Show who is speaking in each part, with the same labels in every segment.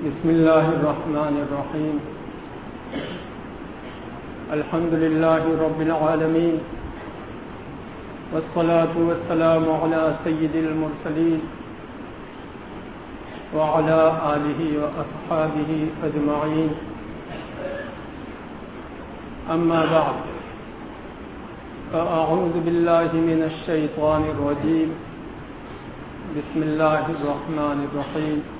Speaker 1: بسم الله الرحمن الرحيم. الحمد لله رب العالمين. والصلاة والسلام على سيد المرسلين وعلى آله وأصحابه أجمعين. أما بعد، فأعوذ بالله من الشيطان الرجيم. بسم الله الرحمن الرحيم.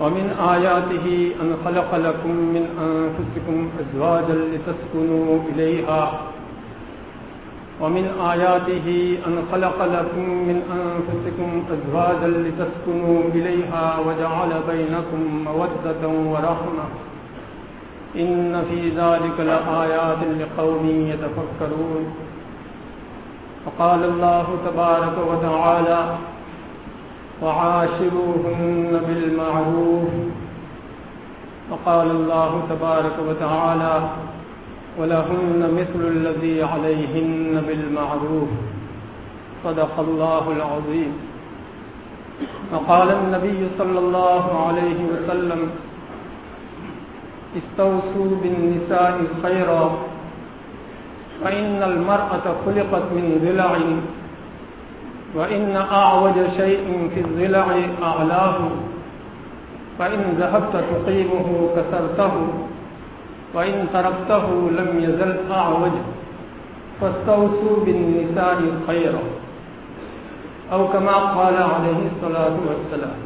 Speaker 1: ومن آياته أن خلق لكم من أنفسكم أزواجا لتسكنوا إليها. ومن آياته أن خلق لكم من أنفسكم أزواجا لتسكنوا إليها وجعل بينكم مودة ورحمة. إن في ذلك لآيات لقوم يتفكرون. وقال الله تبارك وتعالى وعاشروهن بالمعروف. وقال الله تبارك وتعالى ولهن مثل الذي عليهن بالمعروف. صدق الله العظيم. وقال النبي صلى الله عليه وسلم استوصوا بالنساء خيرا، فإن المرأة خلقت من ضلع وإن أعوج شيء في الضلع أعلاه فإن ذهبت تقيمه كسرته وإن تركته لم يزل أعوج فاستوصوا بالنساء خيرا أو كما قال عليه الصلاة والسلام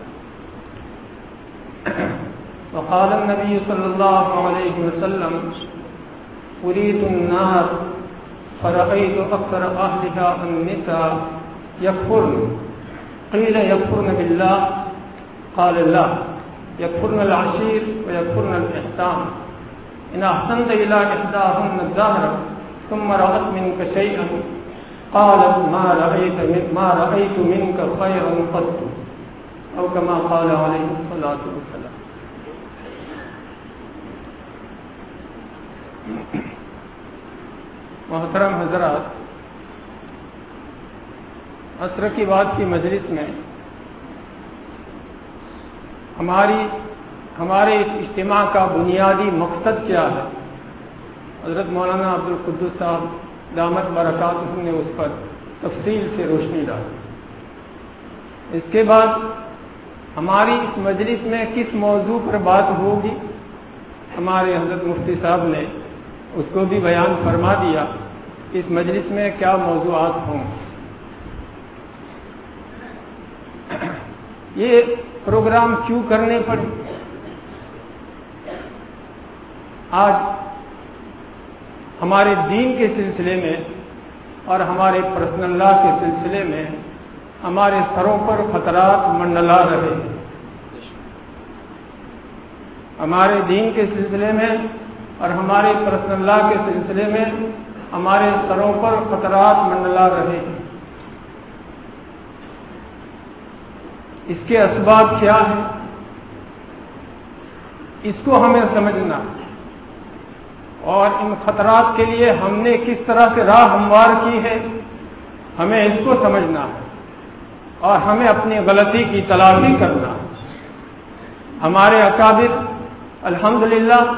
Speaker 1: وقال النبي صلى الله عليه وسلم أريد النار فرأيت أكثر أهلها النساء يكفرن. قيل يكفرن بالله. قال الله يكفرن العشير ويكفرن الإحسان. إن أحسنت إلى إحداهن الدهر ثم رأت منك شيئا. قالت ما رأيت, من ما رأيت منك خيرا قط. أو كما قال عليه الصلاة والسلام. محترم حضرات عصر کی بات کی مجلس میں ہماری ہمارے اس اجتماع کا بنیادی مقصد کیا ہے؟ حضرت مولانا عبد القدس صاحب دامت برکات نے اس پر تفصیل سے روشنی ڈالی۔ اس کے بعد ہماری اس مجلس میں کس موضوع پر بات ہوگی؟ ہمارے حضرت مفتی صاحب نے اس کو بھی بیان فرما دیا۔ اس مجلس میں کیا موضوعات ہوں؟ یہ پروگرام کیوں کرنے پڑے آج ہمارے دین کے سلسلے میں اور ہمارے پرسنل لا کے سلسلے میں ہمارے سروں پر خطرات منڈلا رہے ہیں۔ ہمارے دین کے سلسلے میں اور ہمارے پرسنل لا کے سلسلے میں ہمارے سروں پر خطرات منڈلا رہے اس کے اسباب کیا ہیں؟ اس کو ہمیں سمجھنا۔ اور ان خطرات کے لیے ہم نے کس طرح سے راہ ہموار کی ہے، ہمیں اس کو سمجھنا ہے۔ اور ہمیں اپنی غلطی کی تلافی کرنا۔ ہمارے اکابر، الحمدللہ،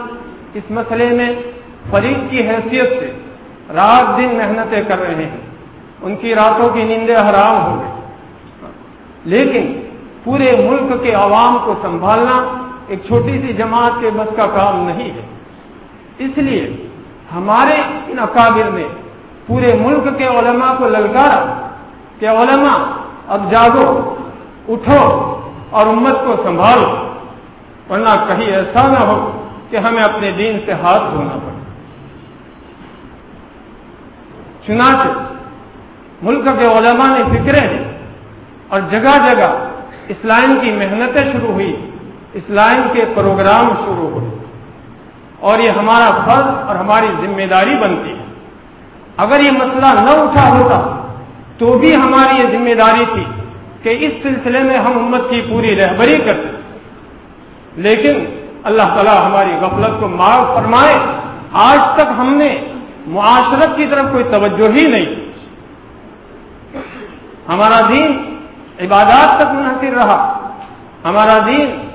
Speaker 1: اس مسئلے میں فریق کی حیثیت سے رات دن محنتیں کر رہے ہیں۔ ان کی راتوں کی نیندیں حرام ہو گئی لیکن پورے ملک کے عوام کو سنبھالنا ایک چھوٹی سی جماعت کے بس کا کام نہیں ہے۔ اس لیے ہمارے ان اکابر نے پورے ملک کے علماء کو للکارا کہ علماء اب جاگو، اٹھو اور امت کو سنبھالو۔ ورنہ کہیں ایسا نہ ہو کہ ہمیں اپنے دین سے ہاتھ دھونا پڑے۔ چنانچہ ملک کے علماء نے فکریں اور جگہ جگہ اسلام کی محنتیں شروع ہوئی، اسلام کے پروگرام شروع ہوئے۔ اور یہ ہمارا فرض اور ہماری ذمہ داری بنتی ہے۔ اگر یہ مسئلہ نہ اٹھا ہوتا تو بھی ہماری یہ ذمہ داری تھی کہ اس سلسلے میں ہم امت کی پوری رہبری کرتے لیکن اللہ تعالیٰ ہماری غفلت کو معاف فرمائے۔ آج تک ہم نے معاشرت کی طرف کوئی توجہ ہی نہیں۔ ہمارا دین عبادات تک منحصر رہا۔ ہمارا دین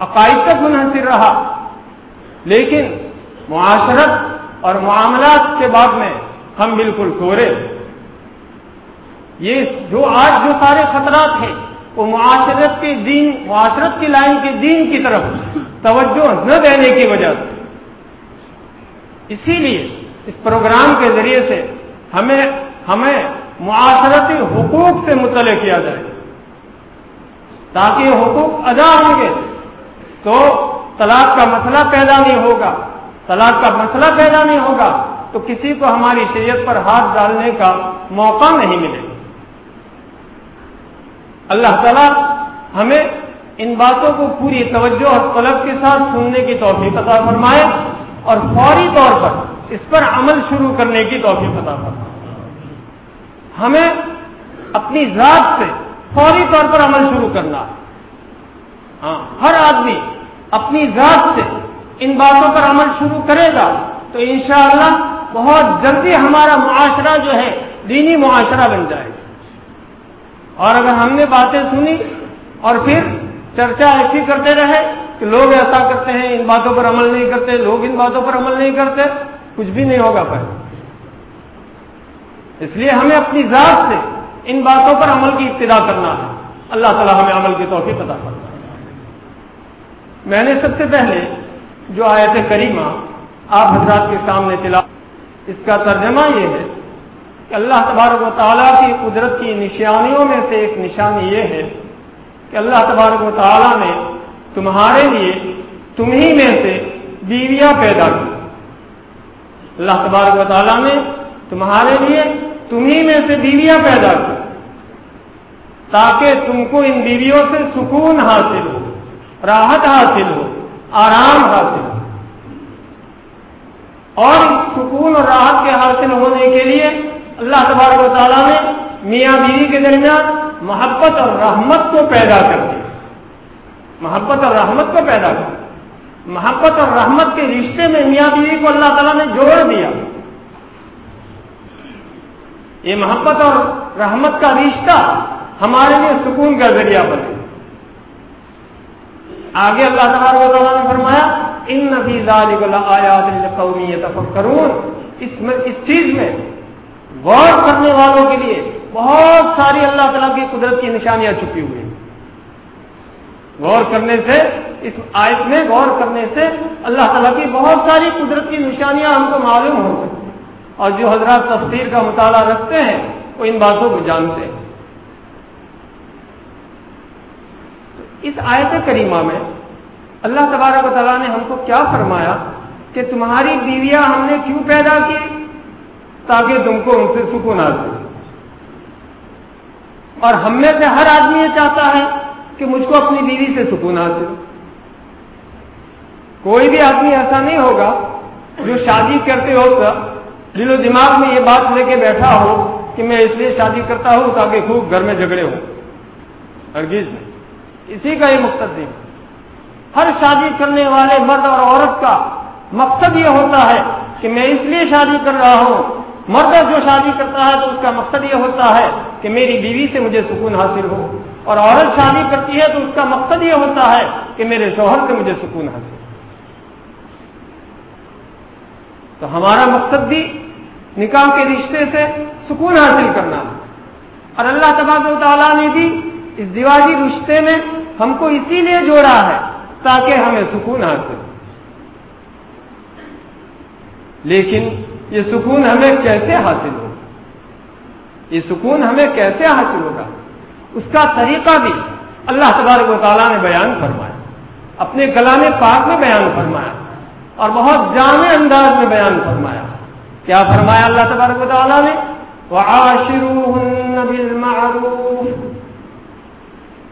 Speaker 1: عقائد تک منحصر رہا۔ لیکن معاشرت اور معاملات کے بعد میں ہم بالکل کورے۔ یہ جو آج جو سارے خطرات ہیں، وہ معاشرت کے دین، معاشرت کی لائن کے دین کی طرف توجہ نہ دینے کی وجہ سے۔ اسی لیے اس پروگرام کے ذریعے سے ہمیں ہمیں معاشرتی حقوق سے مطلع کیا جائے تاکہ حقوق ادا ہوں گے تو طلاق کا مسئلہ پیدا نہیں ہوگا، طلاق کا مسئلہ پیدا نہیں ہوگا، تو کسی کو ہماری شریعت پر ہاتھ ڈالنے کا موقع نہیں ملے گا۔ اللہ تعالیٰ ہمیں ان باتوں کو پوری توجہ اور طلب کے ساتھ سننے کی توفیق عطا فرمائے اور فوری طور پر اس پر عمل شروع کرنے کی توفیق عطا فرمائے۔ ہمیں اپنی ذات سے فوری طور پر عمل شروع کرنا ہاں ہر آدمی اپنی ذات سے ان باتوں پر عمل شروع کرے گا تو انشاءاللہ بہت جلدی ہمارا معاشرہ جو ہے، دینی معاشرہ بن جائے گا۔ اور اگر ہم نے باتیں سنی اور پھر چرچا ایسی کرتے رہے کہ لوگ ایسا کرتے ہیں، ان باتوں پر عمل نہیں کرتے، لوگ ان باتوں پر عمل نہیں کرتے، کچھ بھی نہیں ہوگا پھر۔ اس لیے ہمیں اپنی ذات سے ان باتوں پر عمل کی ابتدا کرنا ہے۔ اللہ تعالیٰ ہمیں عمل کی توفیق پتا کرنا ہے میں نے سب سے پہلے جو آیت کریمہ آپ حضرات کے سامنے تلا، اس کا ترجمہ یہ ہے کہ اللہ تبارک و تعالیٰ کی قدرت کی نشانیوں میں سے ایک نشانی یہ ہے کہ اللہ تبارک و تعالیٰ نے تمہارے لیے تمہیں میں سے بیویاں پیدا کی۔ اللہ تبارک و تعالیٰ نے تمہارے لیے تمہیں میں سے بیویاں پیدا کی تاکہ تم کو ان بیویوں سے سکون حاصل ہو، راحت حاصل ہو، آرام حاصل ہو۔ اور اس سکون اور راحت کے حاصل ہونے کے لیے اللہ تبارک و تعالیٰ نے میاں بیوی کے درمیان محبت اور رحمت کو پیدا کر دیا۔ محبت اور رحمت کو پیدا کر محبت اور رحمت کے رشتے میں میاں بیوی کو اللہ تعالیٰ نے جوڑ دیا۔ یہ محبت اور رحمت کا رشتہ ہمارے لیے سکون کا ذریعہ بنے۔ آگے اللہ تبارک و تعالیٰ نے فرمایا، ان نفیز آیات قومی کروں اس چیز میں غور کرنے والوں کے لیے بہت ساری اللہ تعالیٰ کی قدرت کی نشانیاں چھپی ہوئی ہیں۔ غور کرنے سے، اس آیت میں غور کرنے سے اللہ تعالیٰ کی بہت ساری قدرت کی نشانیاں ہم کو معلوم ہو سکتی اور جو حضرات تفسیر کا مطالعہ رکھتے ہیں، وہ ان باتوں کو جانتے ہیں۔ اس آیت کریمہ میں اللہ تبارک و تعالیٰ نے ہم کو کیا فرمایا کہ تمہاری بیویاں ہم نے کیوں پیدا کی؟ تاکہ تم کو ان سے سکون حاصل اور ہم میں سے ہر آدمی یہ چاہتا ہے کہ مجھ کو اپنی بیوی سے سکون حاصل کوئی بھی آدمی ایسا نہیں ہوگا جو شادی کرتے ہوگا دل و دماغ میں یہ بات لے کے بیٹھا ہو کہ میں اس لیے شادی کرتا ہوں تاکہ خوب گھر میں جھگڑے ہوں۔ ہرگیز نہیں۔ اسی کا یہ مقصد نہیں۔ ہر شادی کرنے والے مرد اور عورت کا مقصد یہ ہوتا ہے کہ میں اس لیے شادی کر رہا ہوں۔ مرد جو شادی کرتا ہے تو اس کا مقصد یہ ہوتا ہے کہ میری بیوی سے مجھے سکون حاصل ہو۔ اور عورت شادی کرتی ہے تو اس کا مقصد یہ ہوتا ہے کہ میرے شوہر سے مجھے سکون حاصل ہو۔ تو ہمارا مقصد بھی نکاح کے رشتے سے سکون حاصل کرنا۔ ہے اور اللہ تباد و تعالیٰ نے بھی اس دیوالی رشتے میں ہم کو اسی لیے جوڑا ہے تاکہ ہمیں سکون حاصل۔ لیکن یہ سکون ہمیں کیسے حاصل ہوگا؟ یہ سکون ہمیں کیسے حاصل ہوگا؟ اس کا طریقہ بھی اللہ تبارک و تعالیٰ نے بیان فرمایا۔ اپنے کلام پاک میں بیان فرمایا اور بہت جامع انداز میں بیان فرمایا۔ کیا فرمایا اللہ تبارک و تعالیٰ نے؟ وہ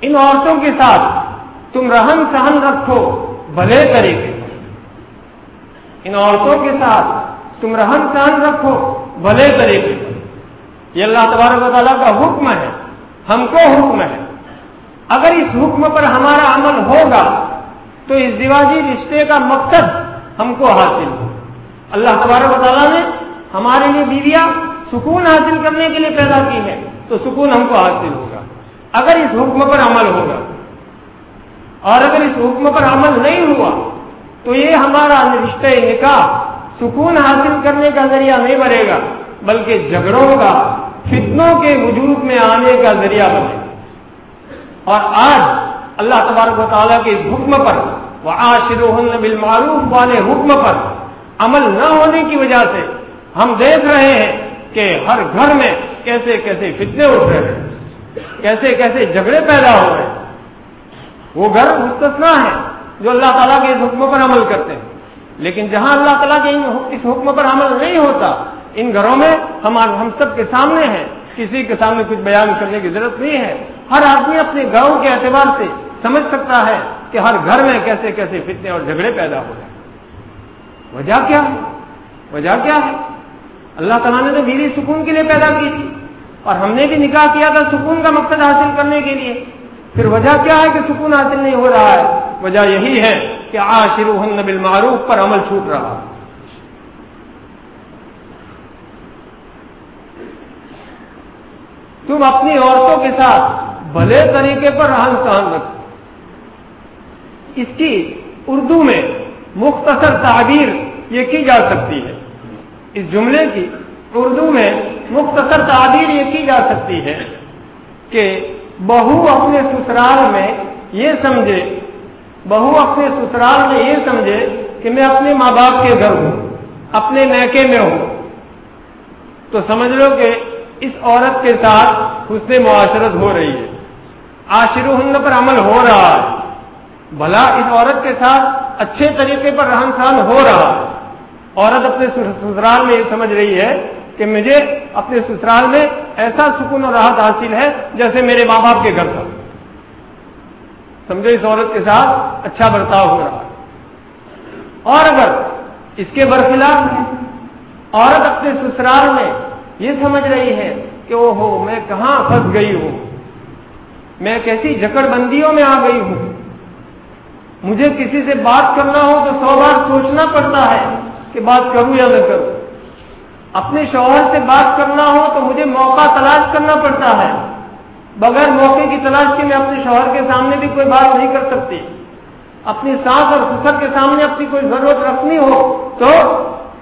Speaker 1: ان عورتوں کے ساتھ تم رہن سہن رکھو بھلے طریقے ان عورتوں کے ساتھ تم رہن سہن رکھو بھلے طریقے پر۔ یہ اللہ تبارک و تعالیٰ کا حکم ہے، ہم کو حکم ہے۔ اگر اس حکم پر ہمارا عمل ہوگا، تو اس دیواجی رشتے کا مقصد ہم کو حاصل ہو۔ اللہ تبارک و تعالیٰ نے ہمارے لیے بیویاں سکون حاصل کرنے کے لیے پیدا کی ہے تو سکون ہم کو حاصل ہوگا۔ اگر اس حکم پر عمل ہوگا، اور اگر اس حکم پر عمل نہیں ہوا، تو یہ ہمارا رشتہ نکاح سکون حاصل کرنے کا ذریعہ نہیں بنے گا، بلکہ جھگڑوں کا، فتنوں کے وجود میں آنے کا ذریعہ بنے گا۔ اور آج اللہ تبارک و تعالیٰ کے اس حکم پر وہ آشر بالمعروف، والے حکم پر عمل نہ ہونے کی وجہ سے ہم دیکھ رہے ہیں کہ ہر گھر میں کیسے کیسے فتنے اٹھ رہے ہیں، کیسے کیسے جھگڑے پیدا ہو رہے ہیں۔ وہ گھر مستثنا ہے جو اللہ تعالیٰ کے اس حکم پر عمل کرتے ہیں۔ لیکن جہاں اللہ تعالیٰ کے اس حکم پر عمل نہیں ہوتا، ان گھروں میں ہم ہم سب کے سامنے ہیں۔ کسی کے سامنے کچھ بیان کرنے کی ضرورت نہیں ہے۔ ہر آدمی اپنے گاؤں کے اعتبار سے سمجھ سکتا ہے کہ ہر گھر میں کیسے کیسے فتنے اور جھگڑے پیدا ہو رہے ہیں۔ وجہ کیا ہے؟ وجہ کیا ہے؟ اللہ تعالیٰ نے تو بیوی سکون کے لیے پیدا کی تھی۔ اور ہم نے بھی نکاح کیا تھا سکون کا مقصد حاصل کرنے کے لیے۔ پھر وجہ کیا ہے کہ سکون حاصل نہیں ہو رہا ہے؟ وجہ یہی ہے کہ آشر بالمعروف پر عمل چھوٹ رہا۔ تم اپنی عورتوں کے ساتھ بھلے طریقے پر رہن سہن رکھو۔ اس کی اردو میں مختصر تعبیر یہ کی جا سکتی ہے۔ اس جملے کی اردو میں مختصر تعبیر یہ کی جا سکتی ہے کہ بہو اپنے سسرال میں یہ سمجھے، بہو اپنے سسرال میں یہ سمجھے کہ میں اپنے ماں باپ کے گھر ہوں، اپنے نیکے میں ہوں۔ تو سمجھ لو کہ اس عورت کے ساتھ حسن معاشرت ہو رہی ہے۔ آشر ہند پر عمل ہو رہا ہے۔ بھلا اس عورت کے ساتھ اچھے طریقے پر رہن سہن ہو رہا ہے۔ عورت اپنے سسرال میں یہ سمجھ رہی ہے کہ مجھے اپنے سسرال میں ایسا سکون اور راحت حاصل ہے جیسے میرے ماں باپ کے گھر کا سمجھو اس عورت کے ساتھ اچھا برتاؤ ہو رہا ہے۔ اور اگر اس کے برخلاف عورت اپنے سسرال میں یہ سمجھ رہی ہے کہ وہ ہو میں کہاں پھنس گئی ہوں؟ میں کیسی جکڑ بندیوں میں آ گئی ہوں؟ مجھے کسی سے بات کرنا ہو تو سو بار سوچنا کہ بات کروں یا نہ کروں؟ اپنے شوہر سے بات کرنا ہو تو مجھے موقع تلاش کرنا پڑتا ہے۔ بغیر موقع کی تلاش کے میں اپنے شوہر کے سامنے بھی کوئی بات نہیں کر سکتی۔ اپنی سانس اور خسر کے سامنے اپنی کوئی ضرورت رکھنی ہو تو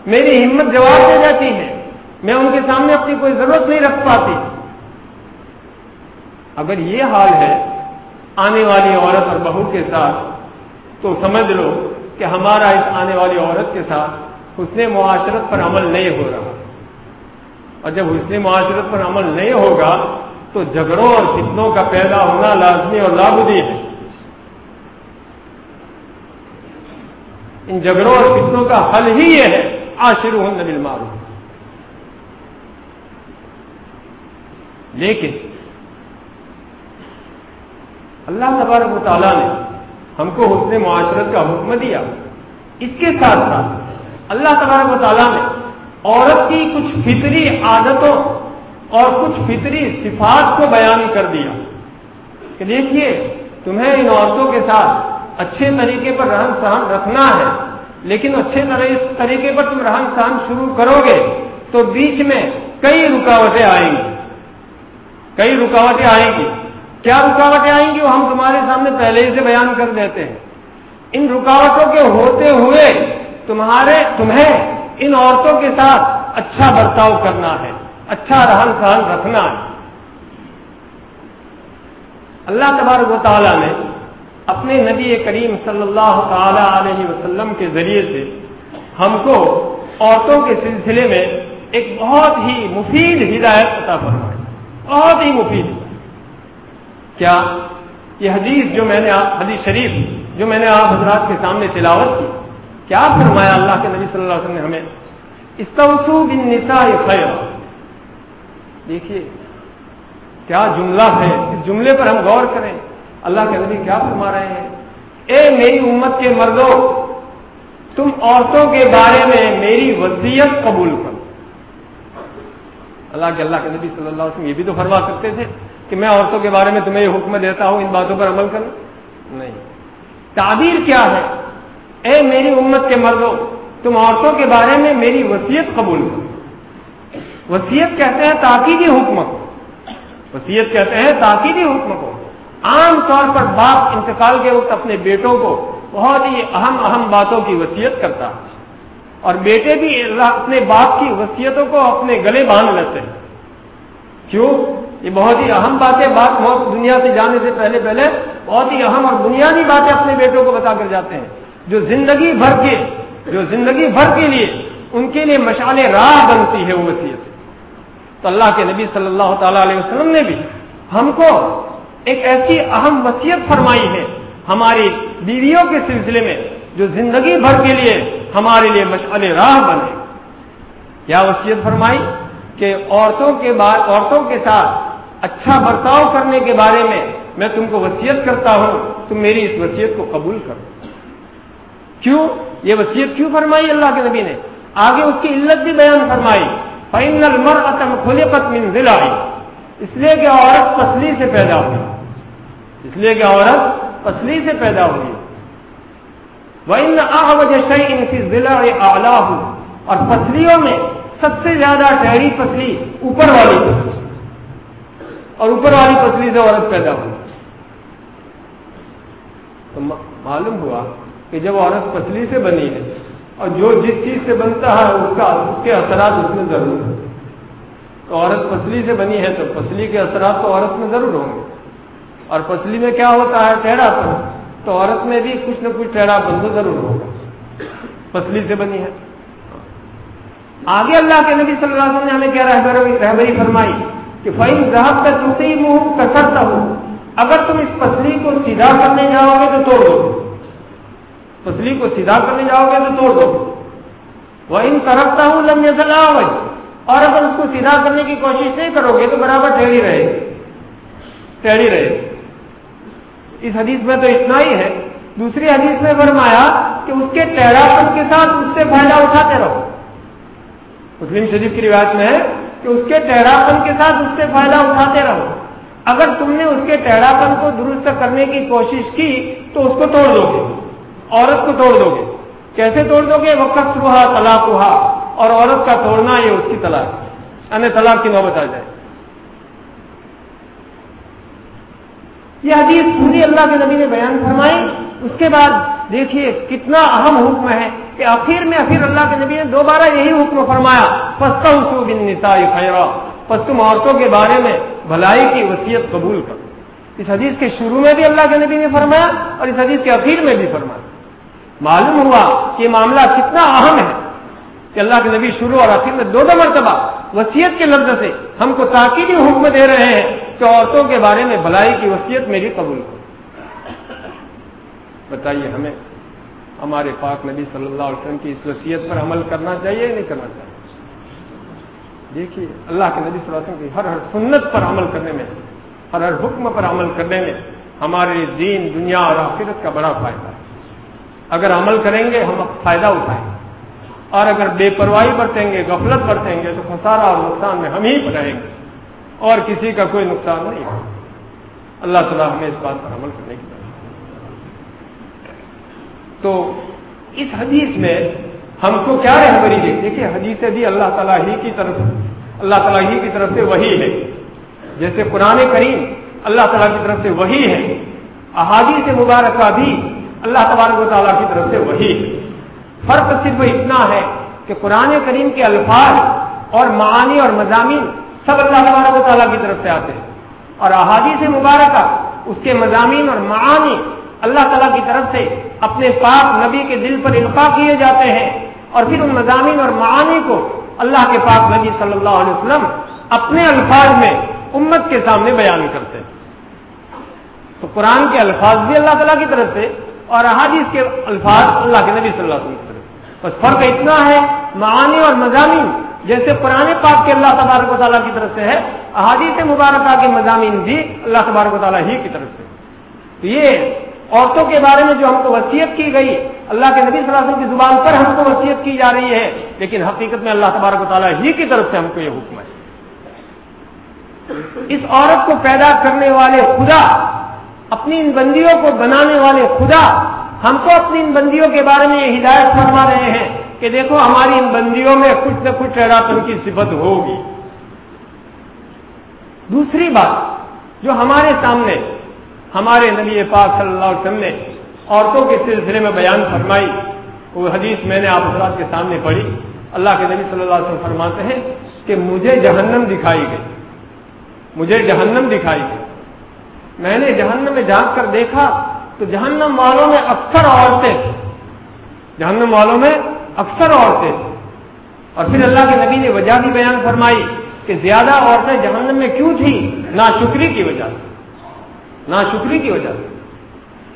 Speaker 1: میری ہمت جواب دے جاتی ہے۔ میں ان کے سامنے اپنی کوئی ضرورت نہیں رکھ پاتی۔ اگر یہ حال ہے آنے والی عورت اور بہو کے ساتھ، تو سمجھ لو کہ ہمارا اس آنے والی عورت کے ساتھ حسن معاشرت پر عمل نہیں ہو رہا۔ اور جب حسن معاشرت پر عمل نہیں ہوگا، تو جھگڑوں اور فتنوں کا پیدا ہونا لازمی اور لابودی ہے۔ ان جھگڑوں اور فتنوں کا حل ہی یہ ہے آشر ہوں نبل مارو لیکن اللہ تبارک و تعالیٰ نے ہم کو حسن معاشرت کا حکم دیا۔ اس کے ساتھ ساتھ اللہ تبارک و تعالیٰ نے عورت کی کچھ فطری عادتوں اور کچھ فطری صفات کو بیان کر دیا کہ دیکھیے، تمہیں ان عورتوں کے ساتھ اچھے طریقے پر رہن سہن رکھنا ہے، لیکن اچھے طریقے پر تم رہن سہن شروع کرو گے تو بیچ میں کئی رکاوٹیں آئیں گی۔ کئی رکاوٹیں آئیں گی۔ کیا رکاوٹیں آئیں گی؟ وہ ہم تمہارے سامنے پہلے ہی سے بیان کر دیتے ہیں۔ ان رکاوٹوں کے ہوتے ہوئے تمہارے تمہیں ان عورتوں کے ساتھ اچھا برتاؤ کرنا ہے اچھا رہن سہن رکھنا ہے۔ اللہ تبارک و تعالیٰ نے اپنے نبی کریم صلی اللہ تعالی علیہ وسلم کے ذریعے سے ہم کو عورتوں کے سلسلے میں ایک بہت ہی مفید ہدایت عطا فرمائی۔ بہت ہی مفید۔ کیا؟ یہ حدیث جو میں نے حدیث شریف جو میں نے آپ حضرات کے سامنے تلاوت کی۔ کیا فرمایا اللہ کے نبی صلی اللہ علیہ وسلم نے ہمیں؟ استوسو بن نسا خیر۔ دیکھیے، کیا جملہ ہے؟ اس جملے پر ہم غور کریں۔ اللہ کے نبی کیا فرما رہے ہیں؟ اے میری امت کے مردوں، تم عورتوں کے بارے میں میری وصیت قبول کرو۔ اللہ کے اللہ کے نبی صلی اللہ علیہ وسلم یہ بھی تو فرما سکتے تھے کہ میں عورتوں کے بارے میں تمہیں یہ حکم دیتا ہوں، ان باتوں پر عمل کرنا نہیں۔ تعبیر کیا ہے؟ اے میری امت کے مردوں، تم عورتوں کے بارے میں میری وصیت قبول کرو۔ وصیت کہتے ہیں تاکیدی حکم۔ کو وصیت کہتے ہیں تاکیدی حکم کو۔ عام طور پر باپ انتقال کے وقت اپنے بیٹوں کو بہت ہی اہم اہم باتوں کی وصیت کرتا۔ ہے اور بیٹے بھی اپنے باپ کی وصیتوں کو اپنے گلے باندھ لیتے ہیں۔ کیوں؟ یہ بہت ہی اہم باتیں بات بہت دنیا سے جانے سے پہلے پہلے بہت ہی اہم اور بنیادی باتیں اپنے بیٹوں کو بتا کر جاتے ہیں۔ جو زندگی بھر کے جو زندگی بھر کے لیے ان کے لیے مشعل راہ بنتی ہے وہ وصیت تو اللہ کے نبی صلی اللہ تعالی علیہ وسلم نے بھی ہم کو ایک ایسی اہم وصیت فرمائی ہے ہماری بیویوں کے سلسلے میں جو زندگی بھر کے لیے ہمارے لیے مشعل راہ بنے۔ کیا وصیت فرمائی کہ عورتوں کے بعد عورتوں کے ساتھ اچھا برتاؤ کرنے کے بارے میں میں تم کو وصیت کرتا ہوں، تم میری اس وصیت کو قبول کرو۔ کیوں؟ یہ وصیت کیوں فرمائی اللہ کے نبی نے؟ آگے اس کی علت بھی بیان فرمائی۔ فائنل مر اتم کھلے من ضلع اس لیے کہ عورت پسلی سے پیدا ہوئی۔ اس لیے کہ عورت پسلی سے پیدا ہوئی۔ وہ ان وجہ شعی ان کی ضلع اعلیٰ ہوں اور پسلیوں میں سب سے زیادہ ٹہری پسلی اوپر والی پسلی۔ اور اوپر والی پسلی سے عورت پیدا ہوئی۔ تو معلوم ہوا کہ جب عورت پسلی سے بنی ہے اور جو جس چیز سے بنتا ہے اس کا اس کے اثرات اس میں ضرور ہوتے تو عورت پسلی سے بنی ہے تو پسلی کے اثرات تو عورت میں ضرور ہوں گے۔ اور پسلی میں کیا ہوتا ہے؟ ٹیڑھا پن۔ تو عورت میں بھی کچھ نہ کچھ ٹیڑھا پن تو ضرور ہوگا پسلی سے بنی ہے۔ آگے اللہ کے نبی صلی اللہ علیہ وسلم نے ہمیں کیا رہبری فرمائی کہ فائن ذہب کا چوتی منہ کسرتا ہوں اگر تم اس پسلی کو سیدھا کرنے جاؤ گے تو توڑ دو۔ پسلی کو سیدھا کرنے جاؤ گے تو توڑ دو۔ وہ ان کرتا ہوں لمبے سلا اور اگر اس کو سیدھا کرنے کی کوشش نہیں کرو گے تو برابر ٹھہری رہے۔ ٹھہری رہے۔ اس حدیث میں تو اتنا ہی ہے۔ دوسری حدیث میں فرمایا کہ اس کے ٹیڑھاپن کے ساتھ اس سے فائدہ اٹھاتے رہو۔ مسلم شریف کی روایت میں ہے کہ اس کے ٹیڑھاپن کے ساتھ اس سے فائدہ اٹھاتے رہو۔ اگر تم نے اس کے ٹیڑھاپن کو درست کرنے کی کوشش کی تو اس کو توڑ دو گے۔ عورت کو توڑ دو گے۔ کیسے توڑ دو گے؟ وقت سوہا طلاق ہوا اور عورت کا توڑنا یہ اس کی طلاق یعنی طلاق کی نوبت آ جائے۔ یہ حدیث پوری اللہ کے نبی نے بیان فرمائی۔ اس کے بعد دیکھیے کتنا اہم حکم ہے کہ آخر میں آخر اللہ کے نبی نے دوبارہ یہی حکم فرمایا۔ پستا اسو بن نسائی خیرا پس تم عورتوں کے بارے میں بھلائی کی وصیت قبول کرو۔ اس حدیث کے شروع میں بھی اللہ کے نبی نے فرمایا اور اس حدیث کے اخیر میں بھی فرمایا۔ معلوم ہوا کہ معاملہ کتنا اہم ہے کہ اللہ کے نبی شروع اور آخر میں دو دو مرتبہ وصیت کے لفظ سے ہم کو تاکیدی حکم دے رہے ہیں کہ عورتوں کے بارے میں بھلائی کی وصیت میری قبول کرو۔ بتائیے ہمیں ہمارے پاک نبی صلی اللہ علیہ وسلم کی اس وصیت پر عمل کرنا چاہیے یا نہیں کرنا چاہیے؟ دیکھیے، اللہ کے نبی صلی اللہ علیہ وسلم کی ہر ہر سنت پر عمل کرنے میں، ہر ہر حکم پر عمل کرنے میں ہمارے دین، دنیا اور آخرت کا بڑا فائدہ ہے۔ اگر عمل کریں گے، ہم فائدہ اٹھائیں گے۔ اور اگر بے پرواہی برتیں گے، غفلت برتیں گے، تو خسارہ اور نقصان میں ہم ہی رہیں گے۔ اور کسی کا کوئی نقصان نہیں ہے اللہ تعالیٰ ہمیں اس بات پر عمل کرنے کی تو اس حدیث میں ہم کو کیا رہبری دے دیکھیے حدیث بھی اللہ تعالیٰ ہی کی طرف، اللہ تعالیٰ ہی کی طرف سے وہی ہے جیسے قرآن کریم اللہ تعالیٰ کی طرف سے وہی ہے احادی سے مبارکہ بھی اللہ تبارک و تعالیٰ کی طرف سے وہی فرق صرف اتنا ہے کہ قرآن کریم کے الفاظ اور معانی اور مضامین سب اللہ تبارک و تعالیٰ کی طرف سے آتے ہیں۔ اور احادیث مبارکہ، اس کے مضامین اور معانی اللہ تعالیٰ کی طرف سے اپنے پاک نبی کے دل پر القاع کیے جاتے ہیں۔ اور پھر ان مضامین اور معانی کو اللہ کے پاک نبی صلی اللہ علیہ وسلم اپنے الفاظ میں امت کے سامنے بیان کرتے ہیں۔ تو قرآن کے الفاظ بھی اللہ تعالیٰ کی طرف سے اور احادیث کے الفاظ اللہ کے نبی صلی اللہ علیہ وسلم کی طرف سے۔ بس فرق اتنا ہے، معانی اور مضامین، جیسے پرانے پاک کے اللہ تبارک و تعالیٰ کی طرف سے ہے، احادیث مبارکہ کے مضامین بھی اللہ تبارک و تعالیٰ ہی کی طرف سے۔ تو یہ عورتوں کے بارے میں جو ہم کو وصیت کی گئی، اللہ کے نبی صلی اللہ علیہ وسلم کی زبان پر ہم کو وصیت کی جا رہی ہے، لیکن حقیقت میں اللہ تبارک و تعالیٰ ہی کی طرف سے ہم کو یہ حکم ہے۔ اس عورت کو پیدا کرنے والے خدا اپنی ان بندیوں کو بنانے والے خدا ہم کو اپنی ان بندیوں کے بارے میں یہ ہدایت فرما رہے ہیں کہ دیکھو ہماری ان بندیوں میں کچھ نہ کچھ ٹھہراپن کی صفت ہوگی۔ دوسری بات جو ہمارے سامنے، ہمارے نبی پاک صلی اللہ علیہ وسلم نے عورتوں کے سلسلے میں بیان فرمائی، وہ حدیث میں نے آپ حضرات کے سامنے پڑھی۔ اللہ کے نبی صلی اللہ علیہ وسلم فرماتے ہیں کہ مجھے جہنم دکھائی گئی۔ مجھے جہنم دکھائی گئی۔ میں نے جہنم میں جانچ کر دیکھا تو جہنم والوں میں اکثر عورتیں تھیں۔ جہنم والوں میں اکثر عورتیں تھیں۔ اور پھر اللہ کے نبی نے وجہ بھی بیان فرمائی کہ زیادہ عورتیں جہنم میں کیوں تھیں؟ نا شکری کی وجہ سے۔ نا شکری کی وجہ سے۔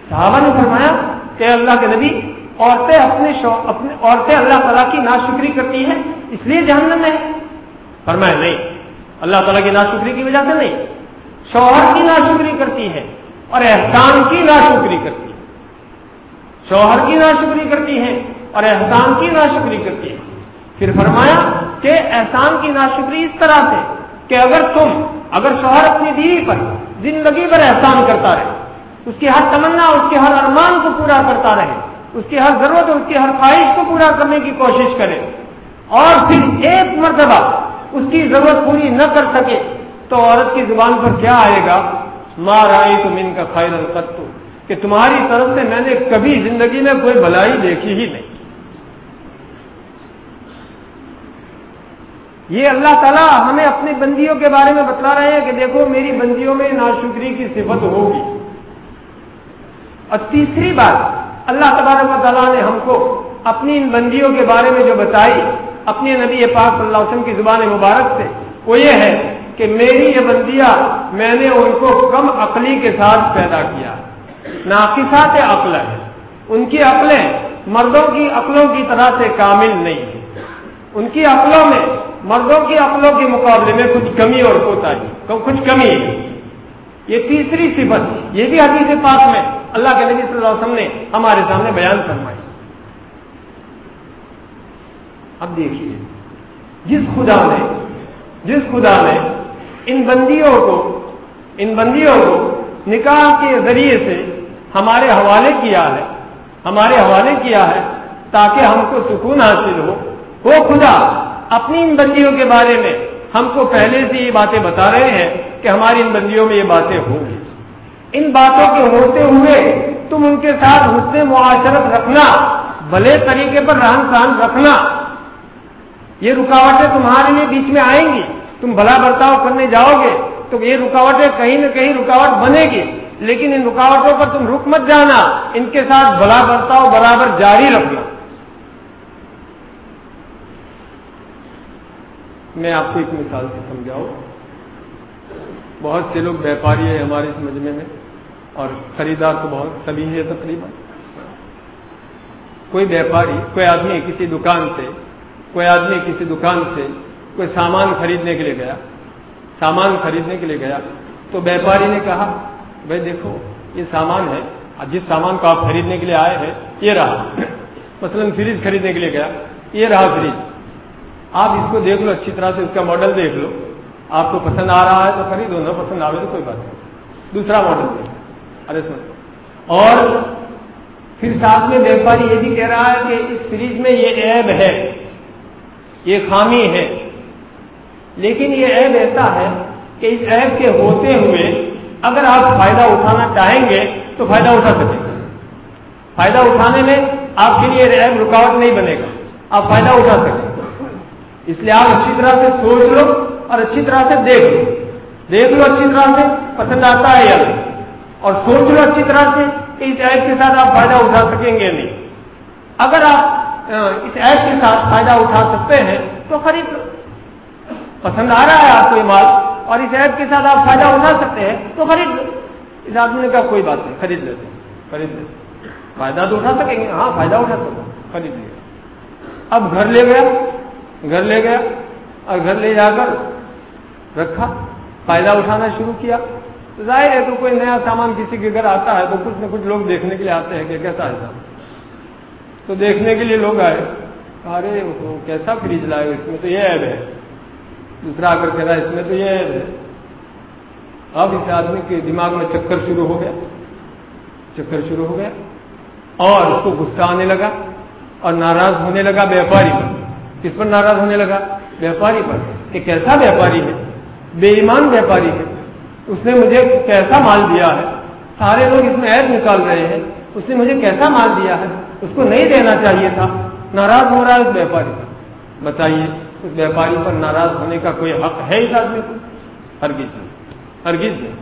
Speaker 1: صحابہ نے فرمایا کہ اللہ کے نبی، عورتیں اپنے اپنے عورتیں اللہ تعالیٰ کی ناشکری کرتی ہیں، اس لیے جہنم میں فرمایا نہیں۔ اللہ تعالیٰ کی ناشکری کی وجہ سے نہیں۔ شوہر کی ناشکری کرتی ہے اور احسان کی ناشکری کرتی ہے۔ شوہر کی ناشکری کرتی ہے اور احسان کی ناشکری کرتی ہے۔ پھر فرمایا کہ احسان کی ناشکری اس طرح سے کہ اگر تم، اگر شوہر اپنی بیوی پر زندگی پر احسان کرتا رہے، اس کی ہر تمنا، اس کے ہر ارمان کو پورا کرتا رہے، اس کی ہر ضرورت، اس کی ہر خواہش کو پورا کرنے کی کوشش کرے اور پھر ایک مرتبہ اس کی ضرورت پوری نہ کر سکے تو عورت کی زبان پر کیا آئے گا؟ مار آئی تم ان کا خیر القت کہ تمہاری طرف سے میں نے کبھی زندگی میں کوئی بلائی دیکھی ہی نہیں۔ یہ اللہ تعالیٰ ہمیں اپنی بندیوں کے بارے میں بتلا رہے ہیں کہ دیکھو میری بندیوں میں ناشکری کی صفت ہوگی۔ اور تیسری بات، اللہ تبارک و تعالیٰ نے ہم کو اپنی ان بندیوں کے بارے میں جو بتائی، اپنے نبی پاک صلی اللہ علیہ وسلم کی زبان مبارک سے، وہ یہ ہے کہ میری یہ بندیاں میں نے ان کو کم عقلی کے ساتھ پیدا کیا۔ ناقصات عقل ہے ان کی عقلیں مردوں کی عقلوں کی طرح سے کامل نہیں ہیں۔ ان کی عقلوں میں مردوں کی عقلوں کے مقابلے میں کچھ کمی اور کوتا ہے کچھ کمی ہے۔ یہ تیسری صفت، یہ بھی حدیث پاک میں اللہ کے نبی صلی اللہ علیہ وسلم نے ہمارے سامنے بیان فرمائی۔ اب دیکھیے، جس خدا نے، جس خدا نے ان بندیوں کو، ان بندیوں کو نکاح کے ذریعے سے ہمارے حوالے کیا ہے، ہمارے حوالے کیا ہے تاکہ ہم کو سکون حاصل ہو۔ وہ خدا اپنی ان بندیوں کے بارے میں ہم کو پہلے سے یہ باتیں بتا رہے ہیں کہ ہماری ان بندیوں میں یہ باتیں ہوں گی۔ ان باتوں کے ہوتے ہوئے تم ان کے ساتھ حسن معاشرت رکھنا، بھلے طریقے پر رہن سہن رکھنا، یہ رکاوٹیں تمہارے لیے بیچ میں آئیں گی۔ تم بھلا برتاؤ کرنے جاؤ گے تو یہ رکاوٹیں کہیں نہ کہیں رکاوٹ بنے گی۔ لیکن ان رکاوٹوں پر تم رک مت جانا۔ ان کے ساتھ بھلا برتاؤ، برابر جاری رکھنا۔ میں آپ کو ایک مثال سے سمجھاؤں۔ بہت سے لوگ ویپاری ہیں ہمارے سمجھنے میں اور خریدار تو بہت سبھی ہے تقریباً۔ کوئی ویپاری کوئی آدمی کسی دکان سے، کوئی آدمی کسی دکان سے کوئی سامان خریدنے کے لیے گیا، سامان خریدنے کے لیے گیا، تو ویپاری نے کہا، بھائی دیکھو، یہ سامان ہے جس سامان کو آپ خریدنے کے لیے آئے ہیں، یہ رہا۔ مثلا فریج خریدنے کے لیے گیا، یہ رہا فریج۔ آپ اس کو دیکھ لو، اچھی طرح سے اس کا ماڈل دیکھ لو۔ آپ کو پسند آ رہا ہے تو خریدو، نہ پسند آ تو کوئی بات نہیں۔ دوسرا ماڈل دیکھ ارے سن اور پھر ساتھ میں ویپاری یہ بھی کہہ رہا ہے کہ اس فریج میں یہ ایب ہے، یہ خامی ہے۔ لیکن یہ ایب ایسا ہے کہ اس ایب کے ہوتے ہوئے اگر آپ فائدہ اٹھانا چاہیں گے تو فائدہ اٹھا سکیں گے۔ فائدہ اٹھانے میں آپ کے لیے ایب رکاوٹ نہیں بنے گا۔ آپ فائدہ اٹھا سکیں اس لیے آپ اچھی طرح سے سوچ لو اور اچھی طرح سے دیکھ لو۔ دیکھ لو اچھی طرح سے پسند آتا ہے یا نہیں۔ اور سوچ لو اچھی طرح سے کہ اس ایپ کے ساتھ آپ فائدہ اٹھا سکیں گے نہیں۔ اگر آپ اس ایپ کے ساتھ فائدہ اٹھا سکتے ہیں تو خرید لو۔ پسند آ رہا ہے آپ کو یہ مال اور اس ایپ کے ساتھ آپ فائدہ اٹھا سکتے ہیں، تو خرید اس آدمی نے کہا، کوئی بات نہیں، خرید لیتے خرید لیتے فائدہ تو اٹھا سکیں گے ہاں فائدہ اٹھا سکو خرید لیا اب گھر لے گیا، گھر لے گیا، اور گھر لے جا کر رکھا، فائدہ اٹھانا شروع کیا۔ تو ظاہر ہے تو کوئی نیا سامان کسی کے گھر آتا ہے تو کچھ نہ کچھ لوگ دیکھنے کے لیے آتے ہیں کہ کیسا ہے۔ تو دیکھنے کے لیے لوگ آئے ارے کیسا فریج لائے اس میں؟ تو یہ ایب ہے۔ دوسرا آ کر کہہ رہا ہے، اس میں تو یہ ہے۔ اب اس آدمی کے دماغ میں چکر شروع ہو گیا۔ چکر شروع ہو گیا۔ اور اس کو غصہ آنے لگا اور ناراض ہونے لگا ویپاری پر۔ کس پر ناراض ہونے لگا؟ ویپاری پر۔ کہ کیسا ویپاری ہے، بے ایمان ویپاری ہے۔ اس نے مجھے کیسا مال دیا ہے؟ سارے لوگ اس میں عید نکال رہے ہیں۔ اس نے مجھے کیسا مال دیا ہے؟ اس کو نہیں دینا چاہیے تھا۔ ناراض ہو رہا ہے اس ویپاری پر۔ بتائیے۔ اس ویپاری پر ناراض ہونے کا کوئی حق ہے اس آدمی کو؟ ہرگز نہیں۔ ہرگز نہیں۔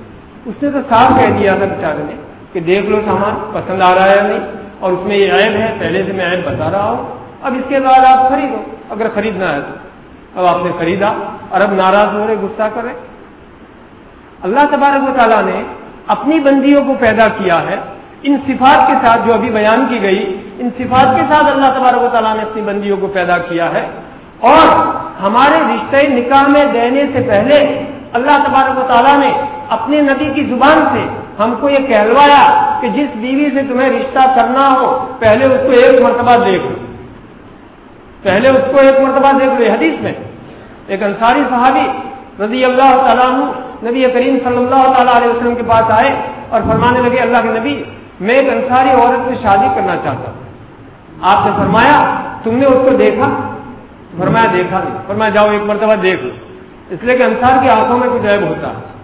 Speaker 1: اس نے تو صاف کہہ دیا تھا بیچارے نے کہ دیکھ لو سامان، پسند آ رہا ہے یا نہیں؟ اور اس میں یہ عیب ہے، پہلے سے میں عیب بتا رہا ہوں۔ اب اس کے بعد آپ خریدو۔ اگر خریدنا ہے تو۔ اب آپ نے خریدا۔ اور اب ناراض ہو رہے، غصہ کر رہے۔ اللہ تبارک و تعالیٰ نے اپنی بندیوں کو پیدا کیا ہے۔ ان صفات کے ساتھ جو ابھی بیان کی گئی، ان صفات کے ساتھ اللہ تبارک و تعالیٰ نے اپنی بندیوں کو پیدا کیا ہے۔ اور ہمارے رشتے نکاح میں دینے سے پہلے اللہ تبارک و تعالیٰ نے اپنے نبی کی زبان سے ہم کو یہ کہلوایا کہ جس بیوی سے تمہیں رشتہ کرنا ہو، پہلے اس کو ایک مرتبہ دیکھ لو۔ پہلے اس کو ایک مرتبہ دیکھ لو حدیث میں۔ ایک انصاری صحابی رضی اللہ تعالیٰ نبی کریم صلی اللہ تعالیٰ علیہ وسلم کے پاس آئے اور فرمانے لگے، اللہ کے نبی، میں ایک انصاری عورت سے شادی کرنا چاہتا ہوں۔ آپ نے فرمایا، تم نے اس کو دیکھا؟ فرمایا دیکھا نہیں۔ فرمایا جاؤ ایک مرتبہ دیکھ لو۔ اس لیے کہ انصار کی آنکھوں میں کچھ عیب ہوتا ہے۔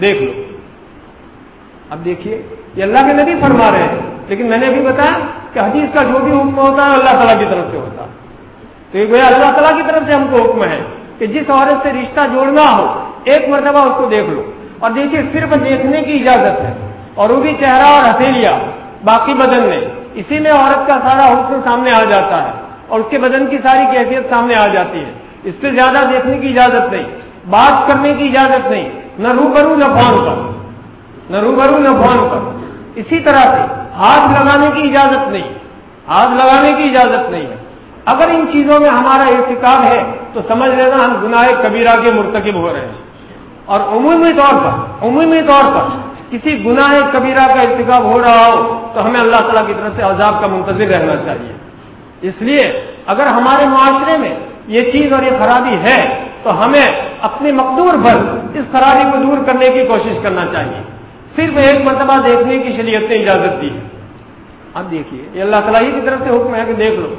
Speaker 1: دیکھ لو۔ اب دیکھیے، یہ اللہ کے نبی فرما رہے ہیں۔ لیکن میں نے ابھی بتایا کہ حدیث کا جو بھی حکم ہوتا ہے، اللہ تعالیٰ کی طرف سے ہوتا ہے۔ تو یہ اللہ تعالیٰ کی طرف سے ہم کو حکم ہے کہ جس عورت سے رشتہ جوڑنا ہو، ایک مرتبہ اس کو دیکھ لو۔ اور دیکھیے، صرف دیکھنے کی اجازت ہے۔ اور وہ بھی چہرہ اور ہتھیلیاں، باقی بدن میں۔ اسی میں عورت کا سارا حکم سامنے آ جاتا ہے۔ اور اس کے بدن کی ساری کیفیت سامنے آ جاتی ہے۔ اس سے زیادہ دیکھنے کی اجازت نہیں، بات کرنے کی اجازت نہیں، نہ روبرو، نہ فون پر نہ روبرو، نہ فون پر اسی طرح سے ہاتھ لگانے کی اجازت نہیں، ہاتھ لگانے کی اجازت نہیں۔ ہے اگر ان چیزوں میں ہمارا ارتکاب ہے تو سمجھ لینا ہم گناہ کبیرہ کے مرتکب ہو رہے ہیں۔ اور عمومی طور پر عمومی طور پر کسی گناہ کبیرہ کا ارتکاب ہو رہا ہو تو ہمیں اللہ تعالیٰ کی طرف سے عذاب کا منتظر رہنا چاہیے۔ اس لیے اگر ہمارے معاشرے میں یہ چیز اور یہ خرابی ہے، تو ہمیں اپنے مقدور پر اس خرابی کو دور کرنے کی کوشش کرنا چاہیے۔ صرف ایک مرتبہ دیکھنے کی شریعت نے اجازت دی۔ ہے اب دیکھیے، یہ اللہ تعالیٰ ہی کی طرف سے حکم ہے کہ دیکھ لو۔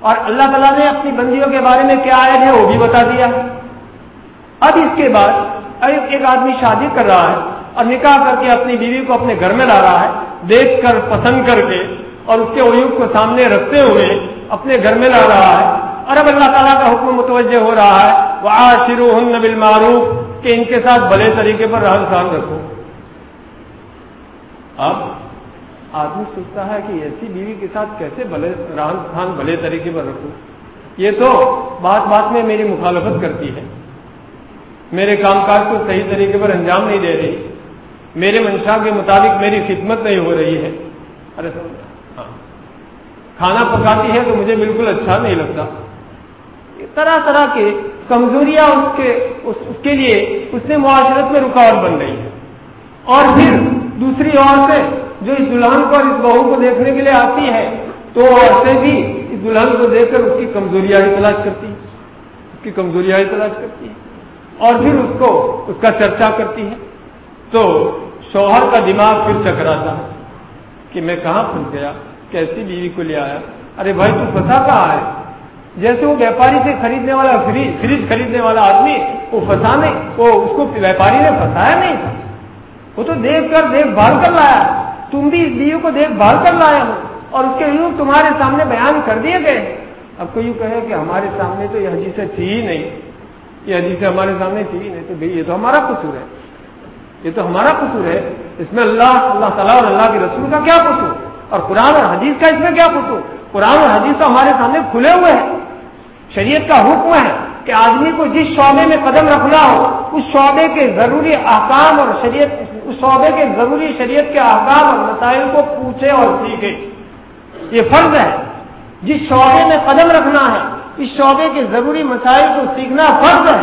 Speaker 1: اور اللہ تعالیٰ نے اپنی بندیوں کے بارے میں کیا آئے ہے وہ بھی بتا دیا۔ اب اس کے بعد ایک آدمی شادی کر رہا ہے اور نکاح کر کے اپنی بیوی کو اپنے گھر میں لا رہا ہے، دیکھ کر، پسند کر کے اور اس کے عیوب کو سامنے رکھتے ہوئے اپنے گھر میں لا رہا ہے۔ اور اب اللہ تعالیٰ کا حکم متوجہ ہو رہا ہے۔ وہ آشرو ہن نبل معروف کہ ان کے ساتھ بھلے طریقے پر رہن سہن رکھو۔ اب آدمی سوچتا ہے کہ ایسی بیوی کے ساتھ کیسے بھلے رہن سہن بھلے طریقے پر رکھو یہ تو بات بات میں میری مخالفت کرتی ہے۔ میرے کام کاج کو صحیح طریقے پر انجام نہیں دے رہی۔ میرے منشا کے مطابق میری خدمت نہیں ہو رہی ہے۔ ارے ہاں کھانا پکاتی ہے تو مجھے بالکل اچھا نہیں لگتا۔ طرح طرح کے کمزوریاں اس کے اس, اس کے لیے اس نے معاشرت میں رکاوٹ بن رہی ہے۔ اور پھر دوسری عورتیں جو اس دلہن کو اور اس بہو کو دیکھنے کے لیے آتی ہے تو عورتیں بھی اس دلہن کو دیکھ کر اس کی کمزوریاں ہی تلاش کرتی ہیں۔ اس کی کمزوریاں ہی تلاش کرتی ہیں۔ اور پھر اس کو اس کا چرچا کرتی ہے تو شوہر کا دماغ پھر چکراتا ہے کہ میں کہاں پھنس گیا؟ کیسی بیوی کو لے آیا؟ ارے بھائی، تو پھنسا کہاں ہے؟ جیسے وہ ویپاری سے خریدنے والا فریج خریدنے والا آدمی، وہ پھنسانے وہ اس کو ویپاری نے پھنسایا نہیں تھا۔ وہ تو دیکھ کر دیکھ بھال کر لایا۔ تم بھی اس بیوی کو دیکھ بھال کر لایا ہو اور اس کے یوں تمہارے سامنے بیان کر دیے گئے۔ اب کوئی یوں کہے کہ ہمارے سامنے تو یہ حدیثیں تھی ہی نہیں۔ یہ حدیثیں ہمارے سامنے تھی ہی نہیں۔ تو یہ تو ہمارا قصور ہے۔ یہ تو ہمارا قصور ہے۔ اس میں اللہ اللہ تعالیٰ اور اللہ کے رسول کا کیا قصور؟ اور قرآن اور حدیث کا اس میں کیا قصور قرآن اور حدیث تو ہمارے سامنے کھلے ہوئے ہیں۔ شریعت کا حکم ہے کہ آدمی کو جس شعبے میں قدم رکھنا ہو، اس شعبے کے ضروری احکام اور شریعت، اس شعبے کے ضروری شریعت کے احکام اور مسائل کو پوچھے اور سیکھے۔ یہ فرض ہے۔ جس شعبے میں قدم رکھنا ہے، اس شعبے کے ضروری مسائل کو سیکھنا فرض ہے۔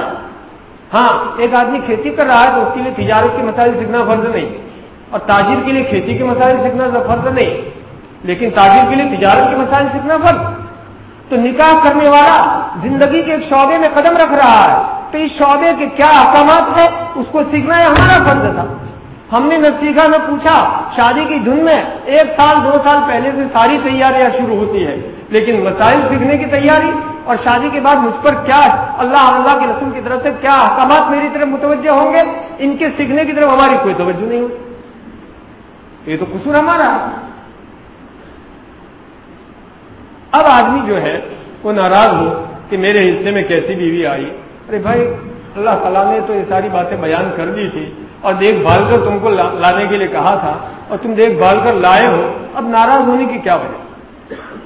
Speaker 1: ہاں ایک آدمی کھیتی کر رہا ہے تو اس کے لیے تجارت کے مسائل سیکھنا فرض نہیں۔ اور تاجر کے لیے کھیتی کے مسائل سیکھنا فرض نہیں۔ لیکن تاجر کے لیے تجارت کے مسائل سیکھنا فرض تو نکاح کرنے والا زندگی کے ایک شعبے میں قدم رکھ رہا ہے۔ تو اس شعبے کے کیا احکامات ہیں؟ اس کو سیکھنا یہ ہمارا فرض تھا۔ ہم نے نہ سیکھا نہ پوچھا۔ شادی کی دھن میں ایک سال، دو سال پہلے سے ساری تیاریاں شروع ہوتی ہے لیکن مسائل سیکھنے کی تیاری اور شادی کے بعد مجھ پر کیا اللہ اللہ کے رسول کی طرف سے کیا احکامات میری طرف متوجہ ہوں گے؟ ان کے سیکھنے کی طرف ہماری کوئی توجہ نہیں۔ ہوتی یہ تو قصور ہمارا ہے۔ اب آدمی جو ہے وہ ناراض ہو کہ میرے حصے میں کیسی بیوی آئی۔ ارے بھائی، اللہ تعالیٰ نے تو یہ ساری باتیں بیان کر دی تھی اور دیکھ بھال کر تم کو لانے کے لیے کہا تھا اور تم دیکھ بھال کر لائے ہو۔ اب ناراض ہونے کی کیا وجہ؟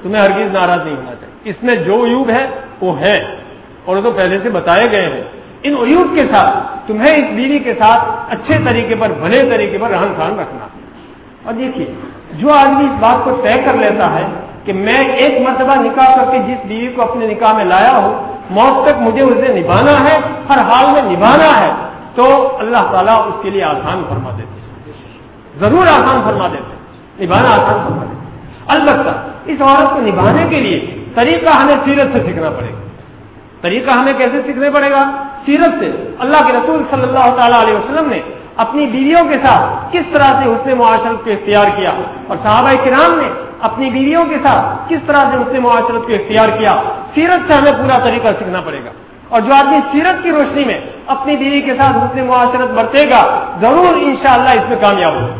Speaker 1: تمہیں ہرگیز ناراض نہیں ہونا چاہیے۔ اس میں جو عیوب ہے، وہ ہے۔ اور وہ تو پہلے سے بتائے گئے ہیں۔ ان عیوب کے ساتھ تمہیں اس بیوی کے ساتھ اچھے طریقے پر، بھلے طریقے پر رہن سہن رکھنا۔ اور دیکھیے، جو آدمی اس بات کو طے کر لیتا ہے کہ میں ایک مرتبہ نکاح کر کے جس بیوی کو اپنے نکاح میں لایا ہوں، موت تک مجھے اسے نبھانا ہے، ہر حال میں نبھانا ہے، تو اللہ تعالیٰ اس کے لیے آسان فرما دیتے ضرور آسان فرما دیتے نبھانا آسان فرما دیتے البتہ، اس عورت کو نبھانے کے لیے طریقہ ہمیں سیرت سے سیکھنا پڑے گا۔ طریقہ ہمیں کیسے سیکھنے پڑے گا؟ سیرت سے اللہ کے رسول صلی اللہ تعالی علیہ وسلم نے اپنی بیویوں کے ساتھ کس طرح سے اس نے معاشرت کو اختیار کیا اور صحابہ کرام نے اپنی بیویوں کے ساتھ کس طرح سے اس نے معاشرت کو اختیار کیا سیرت سے ہمیں پورا طریقہ سیکھنا پڑے گا اور جو آدمی سیرت کی روشنی میں اپنی بیوی کے ساتھ اس نے معاشرت برتے گا، ضرور انشاءاللہ اس میں کامیاب ہوگا۔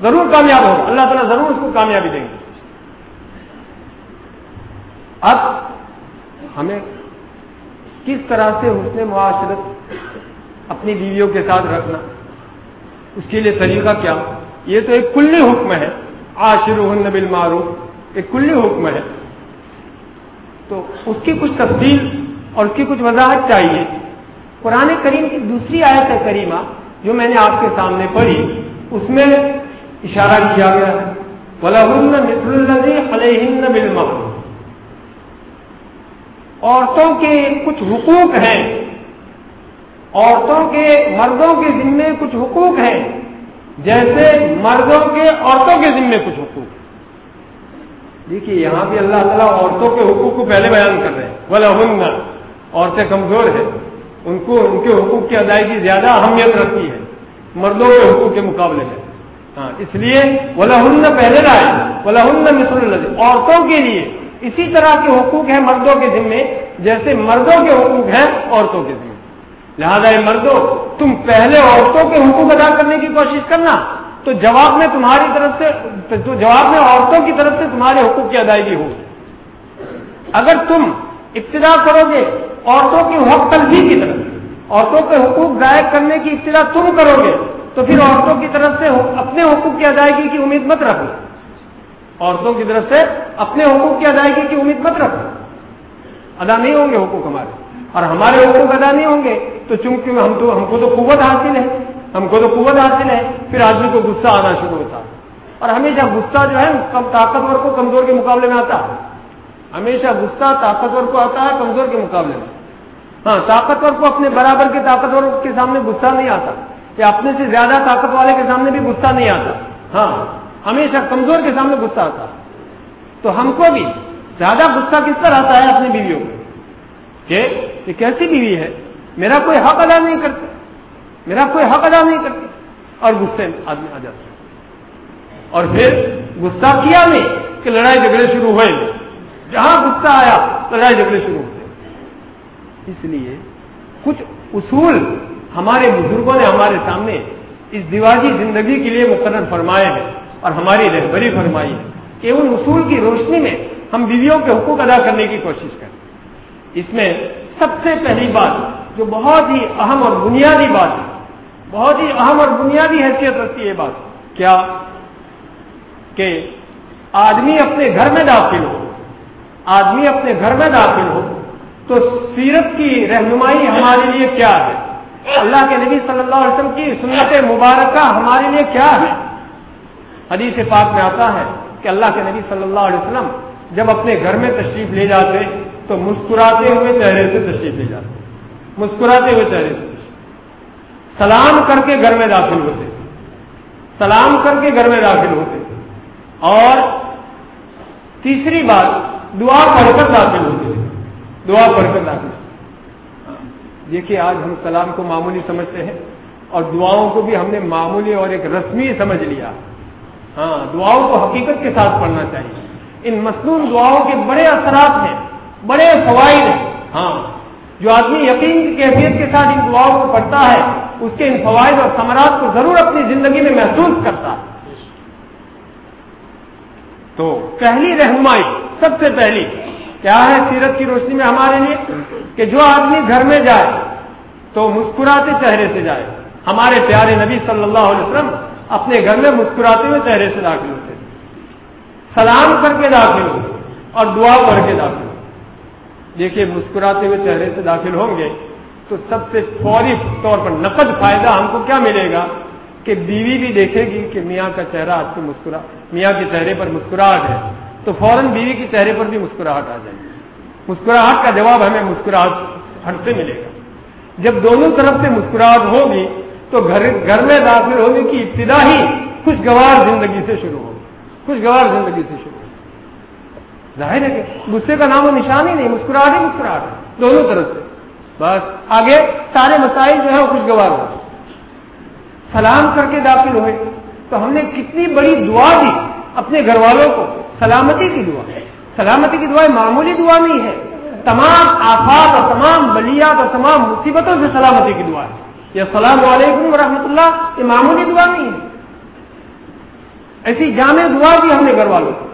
Speaker 1: ضرور کامیاب ہوگا۔ اللہ تعالیٰ ضرور اس کو کامیابی دیں گے۔ اب ہمیں کس طرح سے حسن معاشرت اپنی بیویوں کے ساتھ رکھنا اس کے لیے طریقہ کیا؟ یہ تو ایک کلی حکم ہے۔ آشر نبل معروف ایک کلی حکم ہے۔ تو اس کی کچھ تفصیل اور اس کی کچھ وضاحت چاہیے۔ قرآن کریم کی دوسری آیت ہے کریمہ جو میں نے آپ کے سامنے پڑھی، اس میں اشارہ کیا گیا ہے۔ بل عورتوں کے کچھ حقوق ہیں۔ عورتوں کے مردوں کے ذمے کچھ حقوق ہیں، جیسے مردوں کے عورتوں کے ذمے کچھ حقوق۔ دیکھیے، یہاں بھی اللہ تعالیٰ عورتوں کے حقوق کو پہلے بیان کر رہے ہیں۔ بولا ہن عورتیں کمزور ہیں۔ ان کو، ان کے حقوق کی ادائیگی زیادہ اہمیت رکھتی ہے۔ مردوں کے حقوق کے مقابلے میں۔ ہاں اس لیے بولا ہن پہلے لائے بولا ہن مثل عورتوں کے لیے اسی طرح کے حقوق ہیں مردوں کے ذمے، جیسے مردوں کے حقوق ہیں عورتوں کے ذمے۔ لہذا مردوں تم پہلے عورتوں کے حقوق ادا کرنے کی کوشش کرنا، تو جواب میں تمہاری طرف سے، تو جواب میں عورتوں کی طرف سے تمہارے حقوق کی ادائیگی ہو۔ اگر تم ابتدا کرو گے عورتوں کی حق تلفی کی طرف، عورتوں کے حقوق ضائع کرنے کی ابتدا تم کرو گے، تو پھر عورتوں کی طرف سے اپنے حقوق کی ادائیگی کی امید مت رکھو۔ عورتوں کی طرف سے اپنے حقوق کی ادائیگی کی امید مت رکھو۔ ادا نہیں ہوں گے حقوق ہمارے، اور ہمارے حقوق ادا نہیں ہوں گے۔ تو چونکہ ہم تو ہم کو تو قوت حاصل ہے۔ ہم کو تو قوت حاصل ہے۔ پھر آدمی کو غصہ آنا شروع ہوتا۔ اور ہمیشہ غصہ جو ہے، کم طاقتور کو کمزور کے مقابلے میں آتا۔ ہے ہمیشہ غصہ طاقتور کو آتا ہے، کمزور کے مقابلے میں۔ ہاں طاقتور کو اپنے برابر کے طاقتور کے سامنے غصہ نہیں آتا۔ یا اپنے سے زیادہ طاقت والے کے سامنے بھی غصہ نہیں آتا۔ ہاں ہمیشہ کمزور کے سامنے غصہ آتا۔ تو ہم کو بھی زیادہ غصہ کس طرح آتا ہے اپنی بیویوں کو؟ کہ یہ کیسی بیوی ہے؟ میرا کوئی حق ادا نہیں کرتا میرا کوئی حق ادا نہیں کرتی اور غصے میں آدمی آ جاتا اور پھر غصہ کیا نہیں کہ لڑائی جھگڑے شروع ہوئے جہاں غصہ آیا، لڑائی جھگڑے شروع ہوتے اس لیے کچھ اصول ہمارے بزرگوں نے ہمارے سامنے اس دیواجی زندگی کے لیے مقرر فرمائے ہیں اور ہماری رہبری فرمائی ہے کہ ان اصول کی روشنی میں ہم بیویوں کے حقوق ادا کرنے کی کوشش کریں۔ اس میں سب سے پہلی بات جو بہت ہی اہم اور بنیادی بات ہے، بہت ہی اہم اور بنیادی حیثیت رکھتی ہے بات۔ کیا؟ کہ آدمی اپنے گھر میں داخل ہو، آدمی اپنے گھر میں داخل ہو، تو سیرت کی رہنمائی ہمارے لیے کیا ہے؟ اللہ کے نبی صلی اللہ علیہ وسلم کی سنت مبارکہ ہمارے لیے کیا ہے؟ حدیث پاک میں آتا ہے کہ اللہ کے نبی صلی اللہ علیہ وسلم جب اپنے گھر میں تشریف لے جاتے تو مسکراتے ہوئے چہرے سے تشریف لے جاتے۔ مسکراتے ہوئے چہرے سے سلام کر کے گھر میں داخل ہوتے۔ سلام کر کے گھر میں داخل ہوتے۔ اور تیسری بات، دعا پڑھ کر داخل ہوتے۔ دعا پڑھ کر داخل دیکھیے، آج ہم سلام کو معمولی سمجھتے ہیں اور دعاؤں کو بھی ہم نے معمولی اور ایک رسمی سمجھ لیا۔ ہاں دعاؤں کو حقیقت کے ساتھ پڑھنا چاہیے۔ ان مصنون دعاؤں کے بڑے اثرات ہیں، بڑے فوائد ہیں۔ ہاں جو آدمی یقین کی کیفیت کے ساتھ ان دعاؤں کو پڑھتا ہے، اس کے ان فوائد اور ثمرات کو ضرور اپنی زندگی میں محسوس کرتا ہے۔ تو پہلی رہنمائی، سب سے پہلی، کیا ہے سیرت کی روشنی میں ہمارے لیے؟ کہ جو آدمی گھر میں جائے تو مسکراتے چہرے سے جائے۔ ہمارے پیارے نبی صلی اللہ علیہ وسلم اپنے گھر میں مسکراتے ہوئے چہرے سے داخل ہوتے سلام کر کے داخل ہو اور دعا پڑھ کے داخل ہو دیکھیے مسکراتے ہوئے چہرے سے داخل ہوں گے تو سب سے فوری طور پر نقد فائدہ ہم کو کیا ملے گا کہ بیوی بھی دیکھے گی کہ میاں کا چہرہ آپ کو مسکرا، میاں کے چہرے پر مسکراہٹ ہے تو فوراً بیوی کے چہرے پر بھی مسکراہٹ آ جائے گی۔ مسکراہٹ کا جواب ہمیں مسکراہٹ ہٹ سے ملے گا۔ جب دونوں طرف سے مسکراہٹ ہوگی تو گھر گھر میں داخل ہونے کی ابتدا ہی خوشگوار زندگی سے شروع ہوگی۔ خوشگوار زندگی سے شروع ظاہر ہے کہ غصے کا نام و نشان ہی نہیں، مسکراہٹ ہی مسکراہٹ ہے، دونوں طرف سے۔ بس، آگے سارے مسائل جو ہے وہ خوشگوار ہو سلام کر کے داخل ہوئے۔ تو ہم نے کتنی بڑی دعا دی اپنے گھر والوں کو، سلامتی کی دعا۔ سلامتی کی دعا معمولی دعا نہیں ہے۔ تمام آفات اور تمام بلیات اور تمام مصیبتوں سے سلامتی کی دعا ہے۔ یہ السلام علیکم ورحمۃ اللہ، یہ معمولی دعا نہیں ہے۔ ایسی جامع دعا دی ہم نے گھر والوں کو۔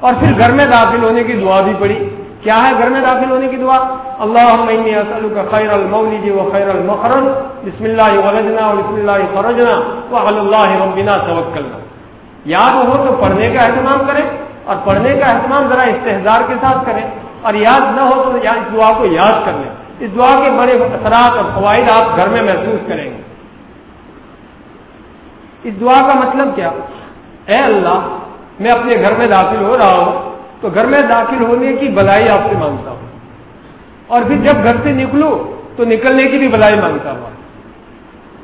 Speaker 1: اور پھر گھر میں داخل ہونے کی دعا بھی پڑی کیا ہے گھر میں داخل ہونے کی دعا؟ اللہ اسلو کا خیر المولی و خیر المخرج۔ بسم اللہ ولجنا و بسم اللہ فرجنا و اللہ ربنا توکلنا۔ یاد ہو تو پڑھنے کا اہتمام کریں اور پڑھنے کا اہتمام ذرا استحزار کے ساتھ کریں۔ اور یاد نہ ہو تو اس دعا کو یاد کر لیں۔ اس دعا کے بڑے اثرات اور فوائد آپ گھر میں محسوس کریں گے۔ اس دعا کا مطلب کیا؟ اے اللہ میں اپنے گھر میں داخل ہو رہا ہوں، تو گھر میں داخل ہونے کی بلائی آپ سے مانگتا ہوں۔ اور پھر جب گھر سے نکلوں، تو نکلنے کی بھی بلائی مانگتا ہوں۔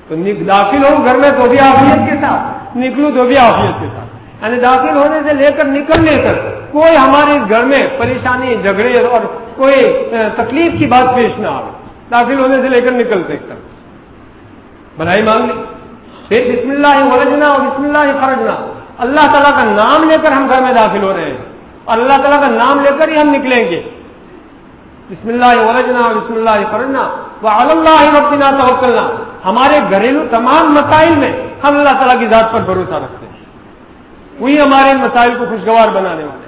Speaker 1: تو داخل ہوں گھر میں تو بھی آفیت کے ساتھ، نکلوں تو بھی آفیت کے ساتھ۔ یعنی داخل ہونے سے لے کر نکلنے تک کوئی ہمارے گھر میں پریشانی، جھگڑے اور کوئی تکلیف کی بات پیش نہ آئے۔ داخل ہونے سے لے کر نکلتے تک۔ بلائی مانگ لی۔ پھر بسم اللہ ورجنا اور بسم اللہ فرجنا۔ اللہ تعالیٰ کا نام لے کر ہم گھر میں داخل ہو رہے ہیں۔ اور اللہ تعالیٰ کا نام لے کر ہی ہم نکلیں گے۔ بسم اللہ ولجنا بسم اللہ فرجنا وہ اللہ ربنا توکلنا۔ ہمارے گھریلو تمام مسائل میں ہم اللہ تعالیٰ کی ذات پر بھروسہ رکھتے ہیں۔ وہی ہمارے ان مسائل کو خوشگوار بنانے والے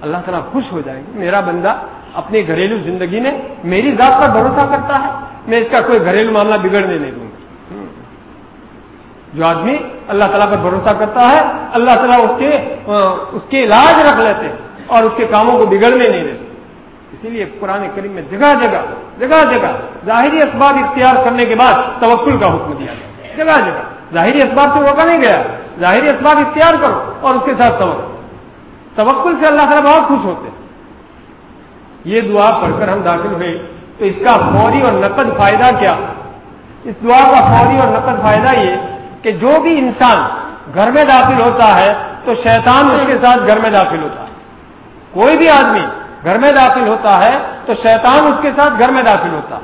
Speaker 1: اللہ تعالیٰ خوش ہو جائیں گے۔ میرا بندہ اپنی گھریلو زندگی میں میری ذات پر بھروسہ کرتا ہے۔ میں اس کا کوئی گھریلو معاملہ بگڑنے نہیں دوں۔ گا جو آدمی اللہ تعالیٰ پر بھروسہ کرتا ہے، اللہ تعالیٰ اس کے اس کے علاج رکھ لیتے ہیں اور اس کے کاموں کو بگڑنے نہیں دیتے۔ اسی لیے پرانے کریم میں جگہ جگہ جگہ جگہ ظاہری اسباب اختیار کرنے کے بعد توکل کا حکم دیا گیا۔ جگہ جگہ، ظاہری اسباب سے روکا نہیں گیا۔ ظاہری اسباب اختیار کرو اور اس کے ساتھ توکل۔ توکل سے اللہ تعالیٰ بہت خوش ہوتے۔ یہ دعا پڑھ کر ہم داخل ہوئے۔ تو اس کا فوری اور نقد فائدہ کیا؟ اس دعا کا فوری اور نقد فائدہ یہ کہ جو بھی انسان گھر میں داخل ہوتا ہے تو شیطان اس کے ساتھ گھر میں داخل ہوتا ہے۔ کوئی بھی آدمی گھر میں داخل ہوتا ہے تو شیطان اس کے ساتھ گھر میں داخل ہوتا ہے۔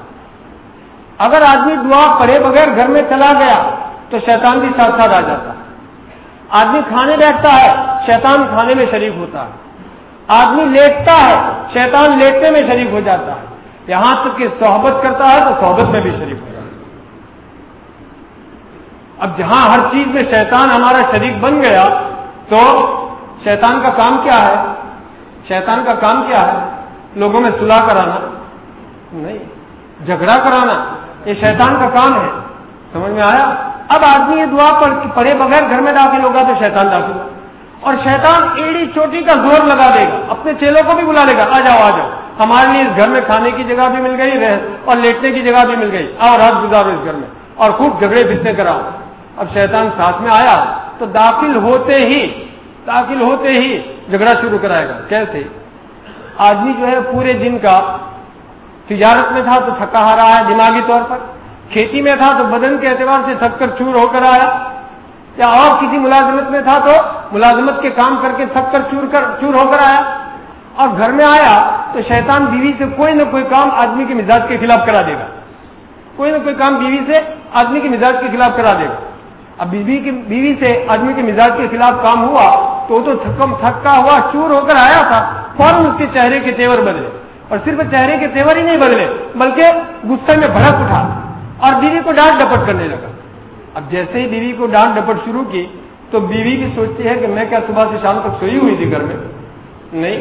Speaker 1: اگر آدمی دعا پڑے بغیر گھر میں چلا گیا تو شیطان بھی ساتھ ساتھ آ جاتا ہے۔ آدمی کھانے بیٹھتا ہے، شیطان کھانے میں شریک ہوتا ہے۔ آدمی لیٹتا ہے، شیطان لیٹنے میں شریک ہو جاتا ہے۔ یہاں تک کہ صحبت کرتا ہے تو صحبت میں بھی شریک ہو جاتا ہے۔ اب جہاں ہر چیز میں شیطان ہمارا شریک بن گیا، تو شیطان کا کام کیا ہے؟ شیطان کا کام کیا ہے؟ لوگوں میں صلاح کرانا؟ نہیں، جھگڑا کرانا، یہ شیطان کا کام ہے۔ سمجھ میں آیا؟ اب آدمی یہ دعا پڑھے بغیر گھر میں داخل ہوگا تو شیطان داخل ہوگا۔ اور شیطان ایڑی چوٹی کا زور لگا دے گا، اپنے چیلوں کو بھی بلا لے گا، آ جاؤ آ جاؤ۔ ہمارے لیے اس گھر میں کھانے کی جگہ بھی مل گئی، رہ اور لیٹنے کی جگہ بھی مل گئی۔ آؤ، رات گزارو اس گھر میں۔ اور خوب جھگڑے پھرتے کراؤ۔ اب شیطان ساتھ میں آیا تو داخل ہوتے ہی، داخل ہوتے ہی جھگڑا شروع کرائے گا۔ کیسے؟ آدمی جو ہے پورے دن کا تجارت میں تھا تو تھکا ہا رہا ہے دماغی طور پر، کھیتی میں تھا تو بدن کے اعتبار سے تھک کر چور ہو کر آیا، یا اور کسی ملازمت میں تھا تو ملازمت کے کام کر کے تھک کر چور کر، چور ہو کر آیا۔ اور گھر میں آیا تو شیطان بیوی سے کوئی نہ کوئی کام آدمی کے مزاج کے خلاف کرا دے گا۔ کوئی نہ کوئی کام بیوی سے آدمی کے مزاج کے خلاف کرا دے گا۔ اب بیوی کی بیوی سے آدمی کے مزاج کے خلاف کام ہوا تو وہ تو تھکم تھکا ہوا چور ہو کر آیا تھا، فوراً اس کے چہرے کے تیور بدلے اور صرف چہرے کے تیور ہی نہیں بدلے، بلکہ غصے میں بھڑک اٹھا اور بیوی کو ڈانٹ ڈپٹ کرنے لگا۔ اب جیسے ہی بیوی کو ڈانٹ ڈپٹ شروع کی تو بیوی بھی سوچتی ہے کہ میں کیا صبح سے شام تک سوئی ہوئی تھی گھر میں؟ نہیں،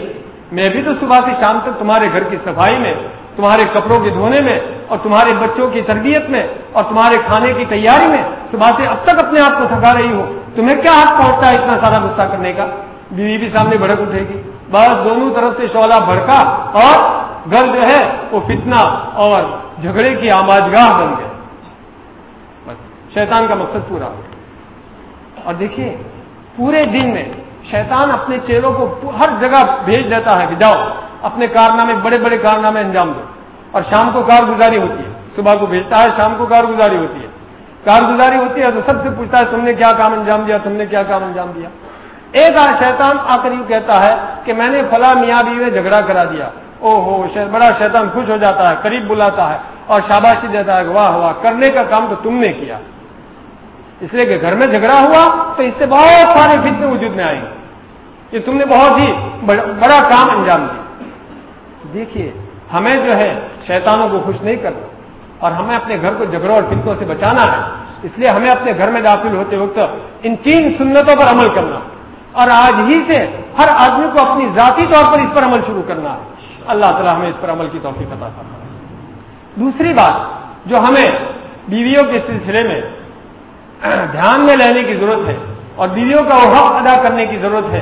Speaker 1: میں بھی تو صبح سے شام تک تمہارے گھر کی صفائی میں تمہارے کپڑوں کے دھونے میں اور تمہارے بچوں کی تربیت میں اور تمہارے کھانے کی تیاری میں صبح سے اب تک اپنے آپ کو تھکا رہی ہو، تمہیں کیا حق پہنچتا ہے اتنا سارا غصہ کرنے کا؟ بیوی بھی سامنے بھڑک اٹھے گی۔ بس دونوں طرف سے شعلہ بھڑکا اور گھر جو ہے وہ فتنہ اور جھگڑے کی آماجگاہ بن گئے بس، شیطان کا مقصد پورا۔ ہو اور دیکھیے، پورے دن میں شیطان اپنے چیلوں کو ہر جگہ بھیج دیتا ہے کہ جاؤ۔ اپنے کارنامے، بڑے بڑے کارنامے انجام دو اور شام کو کارگزاری ہوتی ہے۔ صبح کو بھیجتا ہے، شام کو کارگزاری ہوتی ہے۔ کارگزاری ہوتی ہے تو سب سے پوچھتا ہے، تم نے کیا کام انجام دیا؟ تم نے کیا کام انجام دیا؟ ایک آج شیطان آ کر یوں کہتا ہے کہ میں نے فلاں میاں بیوی میں جھگڑا کرا دیا۔ او ہو بڑا شیطان خوش ہو جاتا ہے، قریب بلاتا ہے اور شاباشی دیتا ہے واہ واہ، کرنے کا کام تو تم نے کیا۔ اس لیے کہ گھر میں جھگڑا ہوا تو اس سے بہت سارے فتنے وجود میں آئیں گے کہ تم نے بہت ہی بڑا کام انجام دیا۔ دیکھیے، ہمیں جو ہے شیطانوں کو خوش نہیں کرنا اور ہمیں اپنے گھر کو جھگڑوں اور فتنوں سے بچانا ہے۔ اس لیے ہمیں اپنے گھر میں داخل ہوتے وقت ان تین سنتوں پر عمل کرنا اور آج ہی سے ہر آدمی کو اپنی ذاتی طور پر اس پر عمل شروع کرنا ہے۔ اللہ تعالیٰ ہمیں اس پر عمل کی توفیق عطا کرنا دوسری بات جو ہمیں بیویوں کے سلسلے میں دھیان میں لینے کی ضرورت ہے اور بیویوں کا وہ حق ادا کرنے کی ضرورت ہے،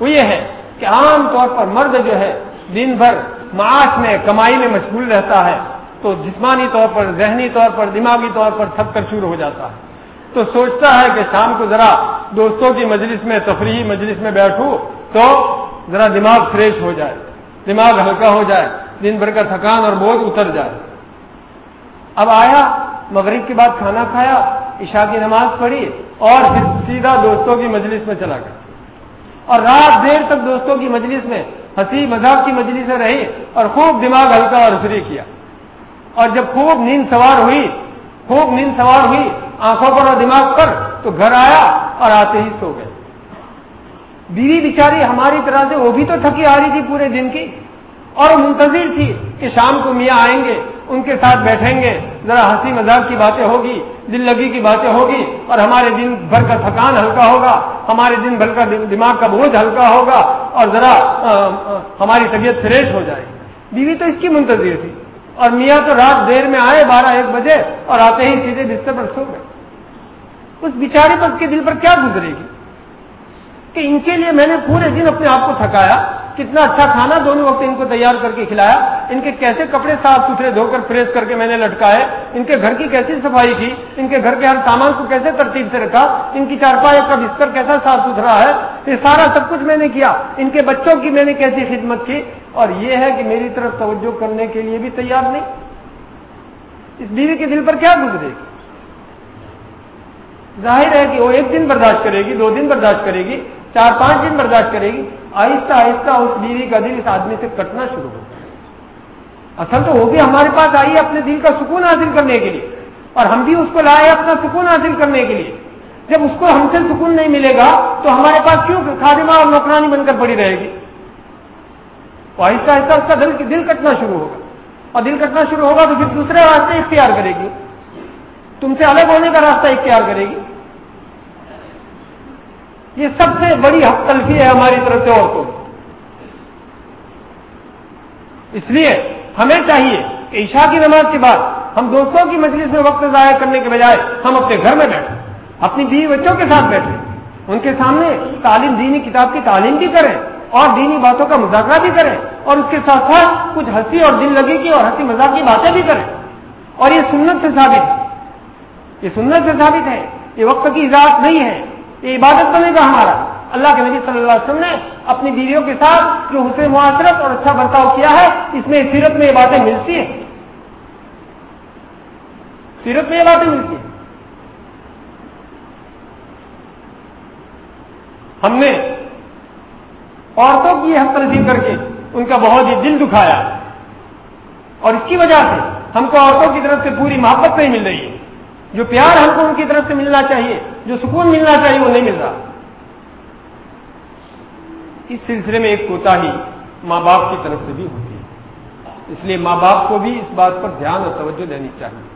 Speaker 1: وہ یہ ہے کہ عام طور پر مرد جو ہے دن بھر معاش میں، کمائی میں مشغول رہتا ہے، تو جسمانی طور پر، ذہنی طور پر، دماغی طور پر تھک کر شروع ہو جاتا ہے۔ تو سوچتا ہے کہ شام کو ذرا دوستوں کی مجلس میں، تفریحی مجلس میں بیٹھوں تو ذرا دماغ فریش ہو جائے، دماغ ہلکا ہو جائے، دن بھر کا تھکان اور بوجھ اتر جائے۔ اب آیا، مغرب کے بعد کھانا کھایا، عشاء کی نماز پڑھی اور پھر سیدھا دوستوں کی مجلس میں چلا گیا۔ اور رات دیر تک دوستوں کی مجلس میں ہنسی مذاق کی مجلس میں رہی اور خوب دماغ ہلکا اور فری کیا۔ اور جب خوب نیند سوار ہوئی، خوب نیند سوار ہوئی، آنکھوں پر اور دماغ پر، تو گھر آیا اور آتے ہی سو گئے۔ بیوی بیچاری ہماری طرح سے، وہ بھی تو تھکی آ رہی تھی پورے دن کی۔ اور منتظر تھی کہ شام کو میاں آئیں گے، ان کے ساتھ بیٹھیں گے۔ ذرا ہنسی مذاق کی باتیں ہوگی، دل لگی کی باتیں ہوگی اور ہمارے دن بھر کا تھکان ہلکا ہوگا، ہمارے دن بھر کا دماغ کا بوجھ ہلکا ہوگا اور ذرا ہماری طبیعت فریش ہو جائے بیوی تو اس کی منتظر تھی اور میاں تو رات دیر میں آئے بارہ ایک بجے اور آتے ہی سیدھے بستر پر سو گئے۔ اس بیچارے پر کے دل پر کیا گزرے گی؟ کہ ان کے لیے میں نے پورے دن اپنے آپ کو تھکایا کتنا اچھا کھانا دونوں وقت ان کو تیار کر کے کھلایا، ان کے کیسے کپڑے صاف ستھرے دھو کر پریس کر کے میں نے لٹکائے، ان کے گھر کی کیسی صفائی کی، ان کے گھر کے ہر سامان کو کیسے ترتیب سے رکھا، ان کی چارپائی کا بستر کیسا صاف ستھرا ہے، یہ سارا سب کچھ میں نے کیا، ان کے بچوں کی میں نے کیسی خدمت کی، اور یہ ہے کہ میری طرف توجہ کرنے کے لیے بھی تیار نہیں۔ اس بیوی کے دل پر کیا گزرے؟ گی ظاہر ہے کہ وہ ایک دن برداشت کرے گی، دو دن برداشت کرے گی، چار پانچ دن برداشت کرے گی آہستہ آہستہ اس بیوی کا دل اس آدمی سے کٹنا شروع ہو اصل تو وہ بھی ہمارے پاس آئی اپنے دل کا سکون حاصل کرنے کے لیے، اور ہم بھی اس کو لائے اپنا سکون حاصل کرنے کے لیے۔ جب اس کو ہم سے سکون نہیں ملے گا، تو ہمارے پاس کیوں خادمہ اور نوکرانی بن کر پڑی رہے گی؟ تو آہستہ آہستہ اس کا دل دل کٹنا شروع ہوگا۔ اور دل کٹنا شروع ہوگا تو پھر دوسرے راستے اختیار کرے گی۔ تم سے الگ ہونے کا راستہ اختیار کرے گی۔ یہ سب سے بڑی حق تلفی ہے ہماری طرف سے عورتوں اس لیے ہمیں چاہیے کہ عشاء کی نماز کے بعد ہم دوستوں کی مجلس میں وقت ضائع کرنے کے بجائے ہم اپنے گھر میں بیٹھیں، اپنی بیوی بچوں کے ساتھ بیٹھیں۔ ان کے سامنے تعلیم، دینی کتاب کی تعلیم بھی کریں اور دینی باتوں کا مذاکرہ بھی کریں اور اس کے ساتھ ساتھ کچھ ہنسی اور دل لگی کی اور ہنسی مذاق کی باتیں بھی کریں۔ اور یہ سنت سے ثابت ہے۔ یہ سنت سے ثابت ہے۔ یہ وقت کی اجازت نہیں ہے۔ یہ عبادت بنے گا ہمارا۔ اللہ کے نبی صلی اللہ علیہ وسلم نے اپنی بیویوں کے ساتھ جو حسن معاشرت اور اچھا برتاؤ کیا ہے، اس میں سیرت میں یہ باتیں ملتی ہیں۔ سیرت میں یہ باتیں ملتی ہیں۔ ہم نے عورتوں کی حق تلفی کر کے ان کا بہت ہی دل دکھایا۔ اور اس کی وجہ سے ہم کو عورتوں کی طرف سے پوری محبت نہیں مل رہی ہے۔ جو پیار ہم کو ان کی طرف سے ملنا چاہیے جو سکون ملنا چاہیے وہ نہیں مل رہا۔ اس سلسلے میں ایک کوتا ہی ماں باپ کی طرف سے بھی ہوتی ہے۔ اس لیے ماں باپ کو بھی اس بات پر دھیان اور توجہ دینی چاہیے۔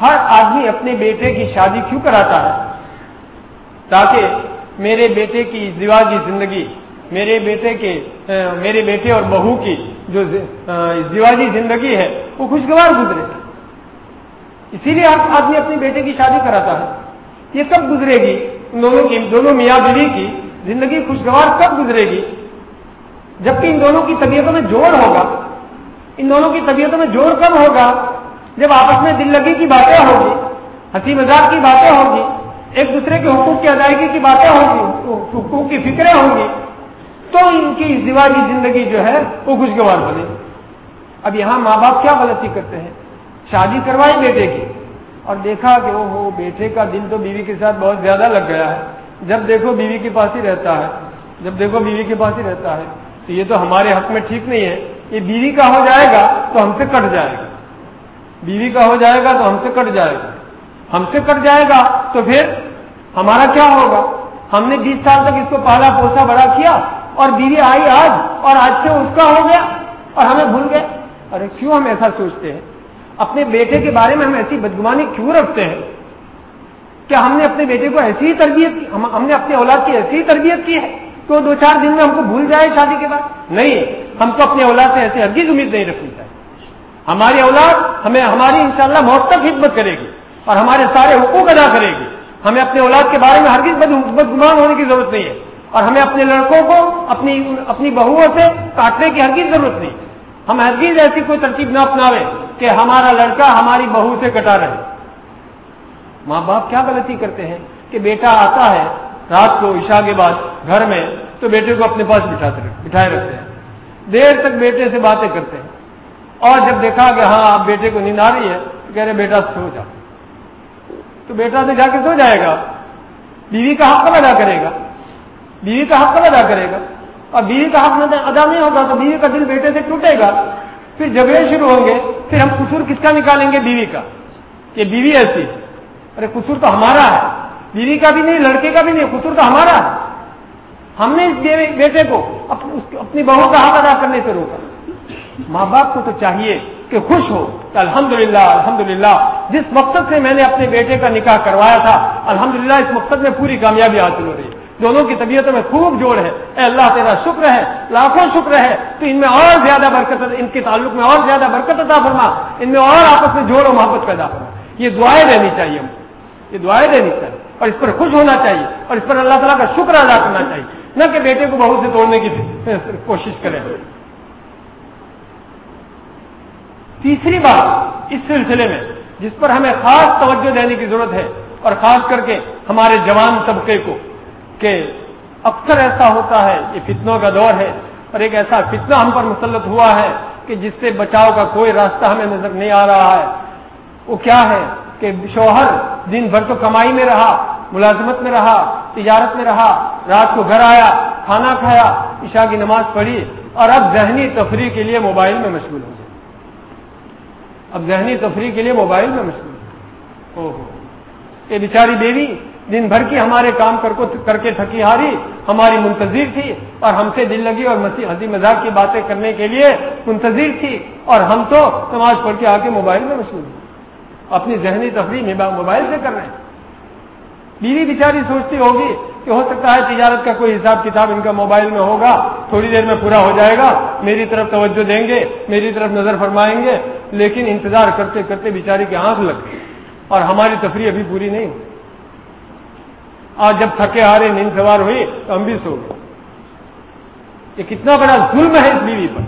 Speaker 1: ہر آدمی اپنے بیٹے کی شادی کیوں کراتا ہے؟ تاکہ میرے بیٹے کی ازدواجی زندگی، میرے بیٹے کے میرے بیٹے اور بہو کی جو ازدواجی زندگی ہے، وہ خوشگوار گزرے۔ اسی لیے آدمی اپنے بیٹے کی شادی کراتا ہے۔ یہ کب گزرے گی؟ ان دونوں کی دونوں میاں بیوی کی زندگی خوشگوار کب گزرے گی؟ جبکہ ان دونوں کی طبیعتوں میں جوڑ ہوگا۔ ان دونوں کی طبیعتوں میں جوڑ کب ہوگا؟ جب آپس میں دل لگی کی باتیں ہوگی، ہنسی مذاق کی باتیں ہوگی، ایک دوسرے کے حقوق کی ادائیگی کی باتیں ہوں گی حقوق کی فکریں ہوں گی تو ان کی ازدواجی زندگی جو ہے وہ خوشگوار بنے۔ اب یہاں ماں باپ کیا غلطی کرتے ہیں؟ شادی کروائی بیٹے کی۔ اور دیکھا کہ وہ ہو بیٹے کا دل تو بیوی کے ساتھ بہت زیادہ لگ گیا ہے۔ جب دیکھو بیوی کے پاس ہی رہتا ہے۔ جب دیکھو بیوی کے پاس ہی رہتا ہے۔ تو یہ تو ہمارے حق میں ٹھیک نہیں ہے۔ یہ بیوی کا ہو جائے گا تو ہم سے کٹ جائے گا۔ بیوی کا ہو جائے گا تو ہم سے کٹ جائے گا۔ ہم سے کٹ جائے گا تو پھر ہمارا کیا ہوگا؟ ہم نے بیس سال تک اس کو پالا پوسا بڑا کیا اور بیوی آئی آج اور آج سے اس کا ہو گیا اور ہمیں بھول گئے۔ ارے کیوں ہم ایسا سوچتے ہیں؟ اپنے بیٹے کے بارے میں ہم ایسی بدگمانی کیوں رکھتے ہیں؟ کیا ہم نے اپنے بیٹے کو ایسی ہی تربیت کی؟ ہم نے اپنے اولاد کی ایسی ہی تربیت کی ہے؟ کہ وہ دو چار دن میں ہم کو بھول جائے شادی کے بعد؟ نہیں، ہم کو اپنے اولاد سے ایسی ہرگیز امید نہیں رکھنی چاہیے۔ ہماری اولاد ہمیں ہماری انشاءاللہ شاء تک خدمت کرے گی اور ہمارے سارے حقوق ادا کرے گی۔ ہمیں اپنے اولاد کے بارے میں ہرگز بدگمان ہونے کی ضرورت نہیں ہے۔ اور ہمیں اپنے لڑکوں کو اپنی اپنی بہوؤں سے کاٹنے کی ہرگز ضرورت نہیں۔ ہم ہرگز ایسی کوئی ترکیب نہ اپناوے کہ ہمارا لڑکا ہماری بہو سے کٹا رہے۔ ماں باپ کیا غلطی کرتے ہیں کہ بیٹا آتا ہے رات کو عشاء کے بعد گھر میں تو بیٹے کو اپنے پاس بٹھاتے بٹھائے رکھتے ہیں۔ دیر تک بیٹے سے باتیں کرتے ہیں۔ اور جب دیکھا کہ ہاں آپ بیٹے کو نیند آ رہی ہے تو کہہ رہے بیٹا سو جا۔ تو بیٹا تو جا کے سو جائے گا۔ بیوی کا حق ادا کرے گا۔ بیوی کا حق ادا کرے گا۔ اور بیوی کا حق ادا نہیں ہوگا تو بیوی کا دل بیٹے سے ٹوٹے گا۔ پھر جھگڑے شروع ہوں گے، پھر ہم قصور کس کا نکالیں گے؟ بیوی کا۔ کہ بیوی ایسی ارے، قصور تو ہمارا ہے۔ بیوی کا بھی نہیں، لڑکے کا بھی نہیں، قصور تو ہمارا ہے۔ ہم نے اس بیٹے کو اپنی بہو کا حق ادا کرنے سے روکا۔ ماں باپ کو تو چاہیے کہ خوش ہو کہ الحمدللہ الحمدللہ، جس مقصد سے میں نے اپنے بیٹے کا نکاح کروایا تھا، الحمدللہ اس مقصد میں پوری کامیابی حاصل ہو رہی ہے۔ دونوں کی طبیعتوں میں خوب جوڑ ہے۔ اے اللہ تیرا شکر ہے، لاکھوں شکر ہے۔ تو ان میں اور زیادہ برکت، ان کے تعلق میں اور زیادہ برکت عطا فرما۔ ان میں اور آپس میں جوڑ و محبت پیدا فرما۔ یہ دعائیں دینی چاہیے ہم۔ یہ دعائیں دینی چاہیے۔ اور اس پر خوش ہونا چاہیے۔ اور اس پر اللہ تعالیٰ کا شکر ادا کرنا چاہیے۔ نہ کہ بیٹے کو بہت سے توڑنے کی کوشش کریں تیسری بات اس سلسلے میں، جس پر ہمیں خاص توجہ دینے کی ضرورت ہے اور خاص کر کے ہمارے جوان طبقے کو۔ کہ اکثر ایسا ہوتا ہے، یہ فتنوں کا دور ہے، اور ایک ایسا فتنہ ہم پر مسلط ہوا ہے کہ جس سے بچاؤ کا کوئی راستہ ہمیں نظر نہیں آ رہا ہے۔ وہ کیا ہے کہ شوہر دن بھر تو کمائی میں رہا، ملازمت میں رہا، تجارت میں رہا، رات کو گھر آیا، کھانا کھایا، عشاء کی نماز پڑھی، اور اب ذہنی تفریح کے لیے موبائل میں مشغول ہو گیا۔ اب ذہنی تفریح کے لیے موبائل میں مشغول او ہو۔ یہ بیچاری بیوی دن بھر کی ہمارے کام کر کے تھکی ہاری، ہماری منتظر تھی اور ہم سے دل لگی اور ہنسی مذاق کی باتیں کرنے کے لیے منتظر تھی اور ہم تو نماز پڑھ کے آ کے موبائل میں مشہور ہیں۔ اپنی ذہنی تفریح موبائل سے کر رہے ہیں۔ بیوی بیچاری سوچتی ہوگی کہ ہو سکتا ہے تجارت کا کوئی حساب کتاب ان کا موبائل میں ہوگا، تھوڑی دیر میں پورا ہو جائے گا، میری طرف توجہ دیں گے، میری طرف نظر فرمائیں گے، لیکن انتظار کرتے کرتے بیچاری کی آنکھ لگ گئی اور ہماری تفریح ابھی پوری نہیں ہوئی۔ آج جب تھکے آ رہے نیند سوار ہوئی، تو ہم بھی سو گئے۔ یہ کتنا بڑا ظلم ہے اس بیوی پر۔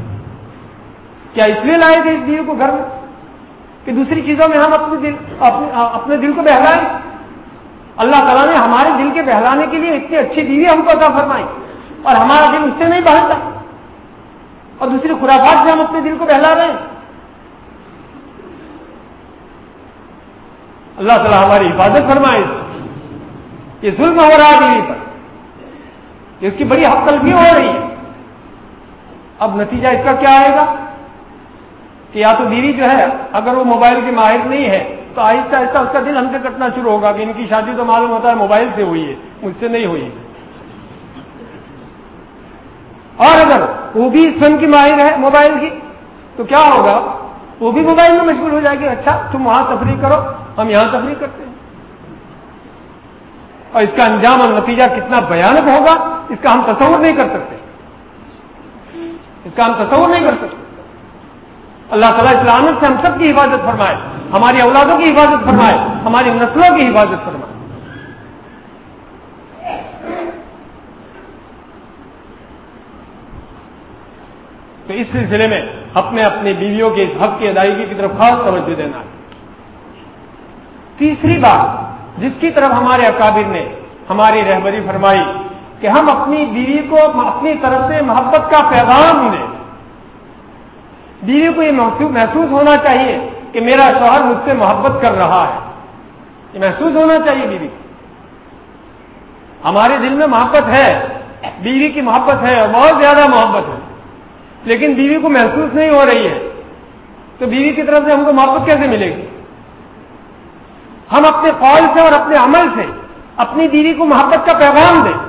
Speaker 1: کیا اس لیے لائے تھے اس بیوی کو گھر میں؟ کہ دوسری چیزوں میں ہم اپنے دل اپنے دل کو بہلائیں۔ اللہ تعالیٰ نے ہمارے دل کے بہلانے کے لیے اتنی اچھی بیوی ہم کو عطا فرمائی۔ اور ہمارا دل اس سے نہیں بہلتا۔ اور دوسری خرافات سے ہم اپنے دل کو بہلا رہے ہیں۔ اللہ تعالیٰ ہماری حفاظت فرمائے۔ اس یہ ظلم ہو رہا بیوی پر اس کی بڑی حق تلفی ہو رہی ہے۔ اب نتیجہ اس کا کیا آئے گا؟ کہ یا تو بیوی جو ہے، اگر وہ موبائل کی ماہر نہیں ہے، تو آہستہ آہستہ اس کا دل ہم سے کٹنا شروع ہوگا کہ ان کی شادی تو معلوم ہوتا ہے موبائل سے ہوئی ہے، مجھ سے نہیں ہوئی۔ اور اگر وہ بھی اس فن کی ماہر ہے موبائل کی، تو کیا ہوگا؟ وہ بھی موبائل میں مشغول ہو جائے گی۔ اچھا تم وہاں تفریح کرو، ہم یہاں تفریح کرتے ہیں۔ اور اس کا انجام اور نتیجہ کتنا بیانک ہوگا، اس کا ہم تصور نہیں کر سکتے۔ اس کا ہم تصور نہیں کر سکتے۔ اللہ تعالیٰ اسلامت سے ہم سب کی حفاظت فرمائے، ہماری اولادوں کی حفاظت فرمائے، ہماری نسلوں کی حفاظت فرمائے۔ تو اس سلسلے میں اپنے اپنی بیویوں کے اس حق کی ادائیگی کی طرف خاص توجہ دینا ہے۔ تیسری بات جس کی طرف ہمارے اکابر نے ہماری رہبری فرمائی کہ ہم اپنی بیوی کو اپنی طرف سے محبت کا پیغام دیں۔ بیوی کو یہ محسوس ہونا چاہیے کہ میرا شوہر مجھ سے محبت کر رہا ہے۔ یہ محسوس ہونا چاہیے بیوی۔ کو ہمارے دل میں محبت ہے، بیوی کی محبت ہے اور بہت زیادہ محبت ہے۔ لیکن بیوی کو محسوس نہیں ہو رہی ہے۔ تو بیوی کی طرف سے ہم کو محبت کیسے ملے گی؟ ہم اپنے قول سے اور اپنے عمل سے، اپنی بیوی کو محبت کا پیغام دیں۔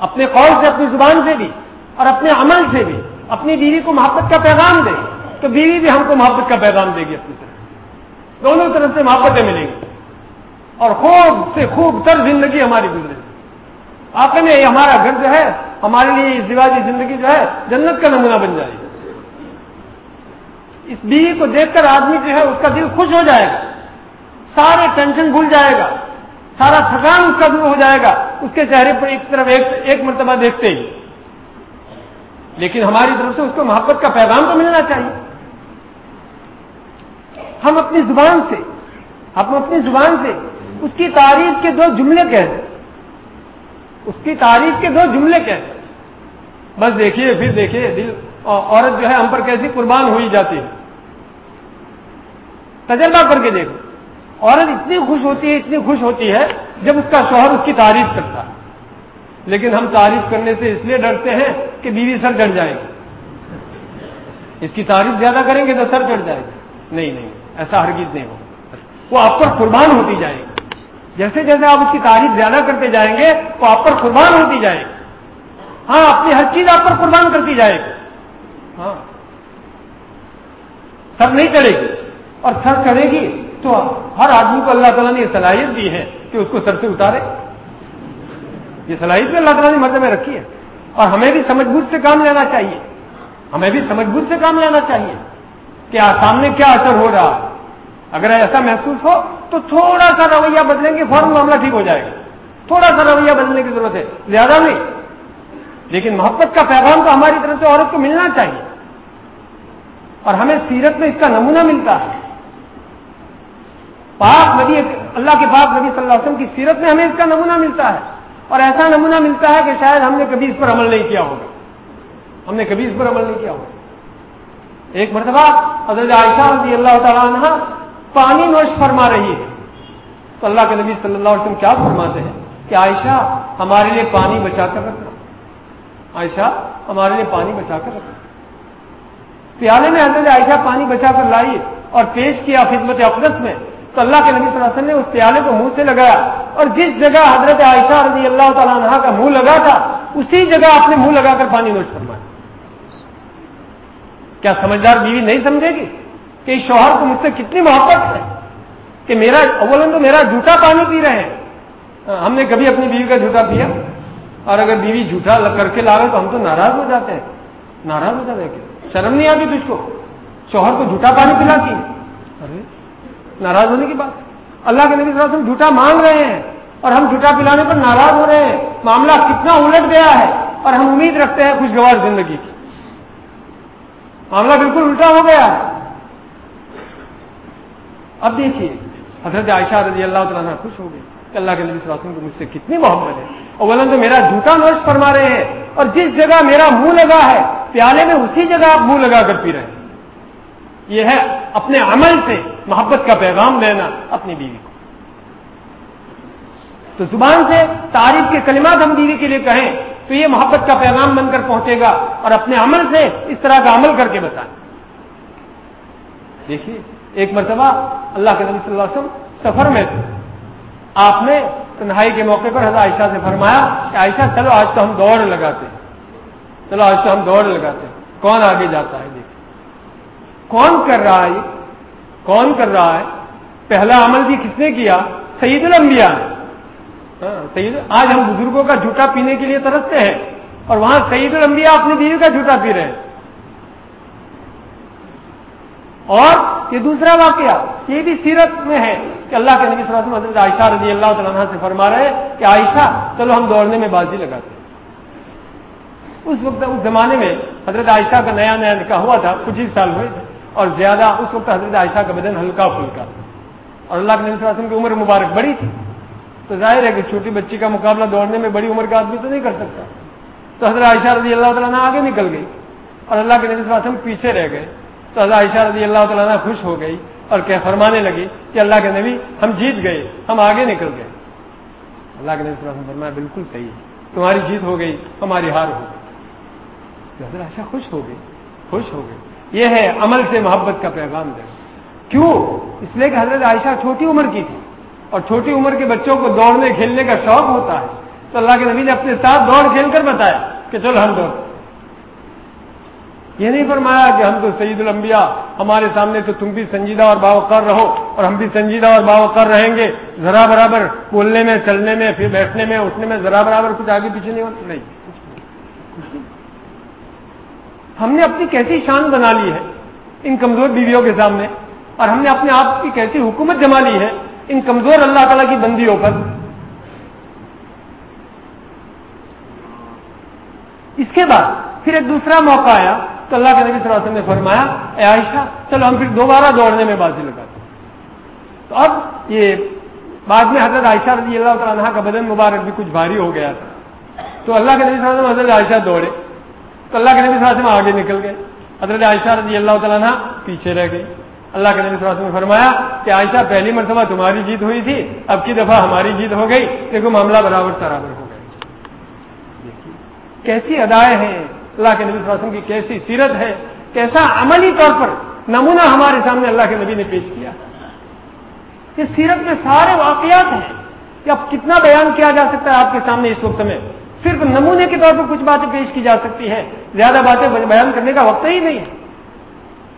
Speaker 1: اپنے قول سے، اپنی زبان سے بھی، اور اپنے عمل سے بھی اپنی بیوی کو محبت کا پیغام دیں۔ تو بیوی بھی ہم کو محبت کا پیغام دے گی اپنی طرف سے۔ دونوں طرف سے محبتیں ملیں گی۔ اور خوب سے خوب تر زندگی ہماری گزرے گی۔ آپ نے ہمارا گھر جو ہے، ہمارے لیے زواجی زندگی جو ہے، جنت کا نمونہ بن جائے گی۔ اس بیوی کو دیکھ کر آدمی جو ہے، اس کا دل خوش ہو جائے گا۔ سارے ٹینشن بھول جائے گا۔ سارا تھکان اس کا دور ہو جائے گا۔ اس کے چہرے پر ایک طرف ایک ایک مرتبہ دیکھتے ہی۔ لیکن ہماری طرف سے اس کو محبت کا پیغام تو ملنا چاہیے۔ ہم اپنی زبان سے، ہم اپنی زبان سے اس کی تعریف کے دو جملے کہتے اس کی تعریف کے دو جملے کہتے بس دیکھیے، پھر دیکھیے، دل، عورت جو ہے ہم پر کیسی قربان ہوئی جاتی ہے۔ تجربہ کر کے دیکھو۔ عورت اتنی خوش ہوتی ہے، اتنی خوش ہوتی ہے جب اس کا شوہر اس کی تعریف کرتا ہے۔ لیکن ہم تعریف کرنے سے اس لیے ڈرتے ہیں کہ بیوی سر چڑھ جائے گی۔ اس کی تعریف زیادہ کریں گے تو سر چڑھ جائے گی۔ نہیں نہیں، ایسا ہرگز نہیں ہوگا۔ وہ آپ پر قربان ہوتی جائے گی۔ جیسے جیسے آپ اس کی تعریف زیادہ کرتے جائیں گے، وہ آپ پر قربان ہوتی جائے گی۔ ہاں اپنی ہر چیز آپ پر قربان کرتی جائے گی۔ ہاں سر نہیں چڑھے گی اور سر چڑھے گی تو ہر آدمی کو اللہ تعالیٰ نے یہ صلاحیت دی ہے کہ اس کو سر سے اتارے۔ یہ صلاحیت بھی اللہ تعالیٰ نے مرد میں رکھی ہے۔ اور ہمیں بھی سمجھ بوجھ سے کام لینا چاہیے۔ ہمیں بھی سمجھ بوجھ سے کام لینا چاہیے کہ سامنے کیا اثر ہو رہا۔ ہے اگر ایسا محسوس ہو تو تھوڑا سا رویہ بدلیں گے، فوراً معاملہ ٹھیک ہو جائے گا۔ تھوڑا سا رویہ بدلنے کی ضرورت ہے، زیادہ نہیں۔ لیکن محبت کا پیغام تو ہماری طرف سے عورت کو ملنا چاہیے۔ اور ہمیں سیرت میں اس کا نمونہ ملتا ہے۔ پاک نبی، اللہ کے پاک نبی صلی اللہ علیہ وسلم کی سیرت میں ہمیں اس کا نمونہ ملتا ہے۔ اور ایسا نمونہ ملتا ہے کہ شاید ہم نے کبھی اس پر عمل نہیں کیا ہوگا۔ ہم نے کبھی اس پر عمل نہیں کیا ہوگا۔ ایک مرتبہ حضرت عائشہ رضی اللہ تعالیٰ عنہ پانی نوش فرما رہی ہے۔ تو اللہ کے نبی صلی اللہ علیہ وسلم کیا فرماتے ہیں کہ عائشہ، ہمارے لیے پانی بچا کر رکھنا عائشہ، ہمارے لیے پانی بچا کر رکھنا پیالے میں حضرت عائشہ پانی بچا کر لائی اور پیش کیا خدمت اقدس میں۔ تو اللہ کے نبی صلی اللہ علیہ وسلم نے اس پیالے کو منہ سے لگایا اور جس جگہ حضرت عائشہ رضی اللہ تعالیٰ عنہ کا منہ لگا تھا، اسی جگہ آپ نے منہ لگا کر پانی نوش فرمایا۔ کیا سمجھدار بیوی نہیں سمجھے گی کہ اس شوہر کو مجھ سے کتنی محبت ہے کہ میرا اولن تو میرا جھوٹا پانی پی رہے ہیں۔ ہاں، ہم نے کبھی اپنی بیوی کا جھوٹا پیا۔ اور اگر بیوی جھوٹا کر کے لا رہے تو ہم تو ناراض ہو جاتے ہیں۔ ناراض ہو جاتے ہیں۔ شرم نہیں آتی تجھ کو؟ شوہر کو جھوٹا پانی پلا کی ارے ناراض ہونے کی بات اللہ کے نبی صلی اللہ علیہ وسلم جھوٹا مانگ رہے ہیں اور ہم جھوٹا پلانے پر ناراض ہو رہے ہیں۔ معاملہ کتنا الٹ گیا ہے اور ہم امید رکھتے ہیں خوشگوار زندگی کی۔ معاملہ بالکل الٹا ہو گیا ہے۔ اب دیکھیے، حضرت عائشہ رضی اللہ تعالیٰ خوش ہو گئی کہ اللہ کے نبی صلی اللہ علیہ وسلم کو مجھ سے کتنی محبت ہے۔ اور ولن تو میرا جھوٹا نوش فرما رہے ہیں اور جس جگہ میرا منہ لگا ہے، پیالے میں اسی جگہ آپ منہ لگا کر پی رہے ہیں۔ یہ ہے اپنے عمل سے۔ محبت کا پیغام دینا اپنی بیوی کو۔ تو زبان سے تعریف کے کلمات ہم بیوی کے لیے کہیں تو یہ محبت کا پیغام بن کر پہنچے گا اور اپنے عمل سے اس طرح کا عمل کر کے بتائیں۔ دیکھیے، ایک مرتبہ اللہ کے نبی صلی اللہ علیہ وسلم سفر میں تھے۔ آپ نے تنہائی کے موقع پر حضرت عائشہ سے فرمایا کہ عائشہ، چلو آج تو ہم دوڑ لگاتے ہیں۔ چلو آج تو ہم دوڑ لگاتے ہیں۔ کون آگے جاتا ہے؟ دیکھیں کون کر رہا ہے؟ کون کر رہا ہے؟ پہلا عمل بھی کس نے کیا؟ سعید الانبیاء۔ ہاں، سعید آج ہم بزرگوں کا جھوٹا پینے کے لیے ترستے ہیں اور وہاں سعید الانبیاء اپنی بیوی کا جھوٹا پی رہے ہیں۔ اور یہ دوسرا واقعہ، یہ بھی سیرت میں ہے کہ اللہ کے نبی صلی اللہ علیہ وسلم حضرت عائشہ رضی اللہ تعالیٰ سے فرما رہے ہیں کہ عائشہ، چلو ہم دوڑنے میں بازی لگاتے ہیں۔ اس وقت، اس زمانے میں حضرت عائشہ کا نیا نیا نکاح ہوا تھا کچھ ہی سال ہوئے تھے۔ اور زیادہ اس وقت حضرت عائشہ کا بدن ہلکا پھلکا اور اللہ کے نبی صلی اللہ علیہ وسلم کی عمر مبارک بڑی تھی۔ تو ظاہر ہے کہ چھوٹی بچی کا مقابلہ دوڑنے میں بڑی عمر کا آدمی تو نہیں کر سکتا۔ تو حضرت عائشہ رضی اللہ تعالیٰ آگے نکل گئی اور اللہ کے نبی صلی اللہ علیہ وسلم پیچھے رہ گئے۔ تو حضرت عائشہ رضی اللہ تعالیٰ خوش ہو گئی اور کیا فرمانے لگی کہ اللہ کے نبی ہم جیت گئے، ہم آگے نکل گئے۔ اللہ کے نبی صلی اللہ علیہ وسلم فرمایا، بالکل صحیح ہے۔ تمہاری جیت ہو گئی، ہماری ہار ہو گئی۔ حضرت عائشہ خوش ہو گئی خوش ہو گئی یہ ہے عمل سے محبت کا پیغام دے۔ کیوں؟ اس لیے کہ حضرت عائشہ چھوٹی عمر کی تھی اور چھوٹی عمر کے بچوں کو دوڑنے، کھیلنے کا شوق ہوتا ہے۔ تو اللہ کے نبی نے اپنے ساتھ دوڑ، کھیل کر بتایا کہ چلو ہم دوڑ۔ یہ نہیں فرمایا کہ ہم تو سعید الانبیاء، ہمارے سامنے تو تم بھی سنجیدہ اور باوقار رہو اور ہم بھی سنجیدہ اور باوقار رہیں گے۔ ذرا برابر بولنے میں، چلنے میں، پھر بیٹھنے میں، اٹھنے میں ذرا برابر کچھ آگے پیچھے نہیں ہوتا نہیں۔ ہم نے اپنی کیسی شان بنا لی ہے ان کمزور بیویوں کے سامنے اور ہم نے اپنے آپ کی کیسی حکومت جما لی ہے ان کمزور اللہ تعالیٰ کی بندیوں پر اس کے بعد پھر ایک دوسرا موقع آیا تو اللہ کے نبی صلی اللہ علیہ وسلم نے فرمایا، اے عائشہ، چلو ہم پھر دوبارہ دوڑنے میں بازی لگاتے تو اب یہ بعد میں حضرت عائشہ رضی اللہ تعالیٰ کا بدن مبارک بھی کچھ بھاری ہو گیا تھا۔ تو اللہ کے نبی صلی اللہ علیہ وسلم حضرت عائشہ دوڑے۔ تو اللہ کے نبی صلی اللہ علیہ وسلم آگے نکل گئے۔ حضرت عائشہ رضی اللہ تعالیٰ پیچھے رہ گئی اللہ کے نبی صلی اللہ علیہ وسلم نے فرمایا کہ عائشہ پہلی مرتبہ تمہاری جیت ہوئی تھی، اب کی دفعہ ہماری جیت ہو گئی۔ دیکھو معاملہ برابر سرابر ہو گئے کیسی ادائیں ہیں اللہ کے نبی صلی اللہ علیہ وسلم کی، کیسی سیرت ہے، کیسا عملی طور پر نمونہ ہمارے سامنے اللہ کے نبی نے پیش کیا۔ یہ سیرت میں سارے واقعات ہیں۔ کہ اب کتنا بیان کیا جا سکتا ہے آپ کے سامنے اس وقت میں؟ صرف نمونے کے طور پر کچھ باتیں پیش کی جا سکتی ہے زیادہ باتیں بیان کرنے کا وقت ہی نہیں۔ ہے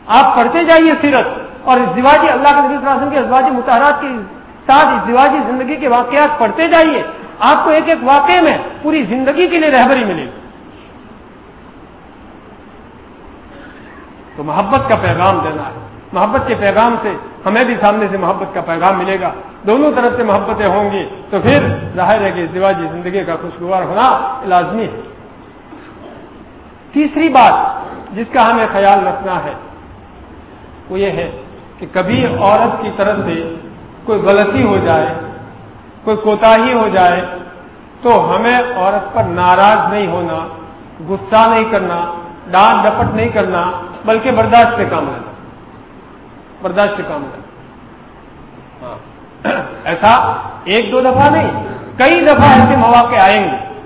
Speaker 1: آپ پڑھتے جائیے سیرت اور اس دیواجی اللہ کے نبی صلی اللہ علیہ وسلم کے ازواجی متحرات کے ساتھ اس دیواجی زندگی کے واقعات پڑھتے جائیے، آپ کو ایک ایک واقعے میں پوری زندگی کے لیے رہبری ملے گی۔ تو محبت کا پیغام دینا ہے۔ محبت کے پیغام سے ہمیں بھی سامنے سے محبت کا پیغام ملے گا۔ دونوں طرف سے محبتیں ہوں گی تو پھر ظاہر ہے کہ دیواجی زندگی کا خوشگوار ہونا لازمی ہے۔ تیسری بات جس کا ہمیں خیال رکھنا ہے وہ یہ ہے کہ کبھی عورت کی طرف سے کوئی غلطی ہو جائے، کوئی کوتا ہو جائے تو ہمیں عورت پر ناراض نہیں ہونا، غصہ نہیں کرنا، ڈانٹ ڈپٹ نہیں کرنا، بلکہ برداشت سے کام لینا۔ برداشت سے کام ہاں ایسا ایک دو دفعہ نہیں، کئی دفعہ ایسے مواقع آئیں گے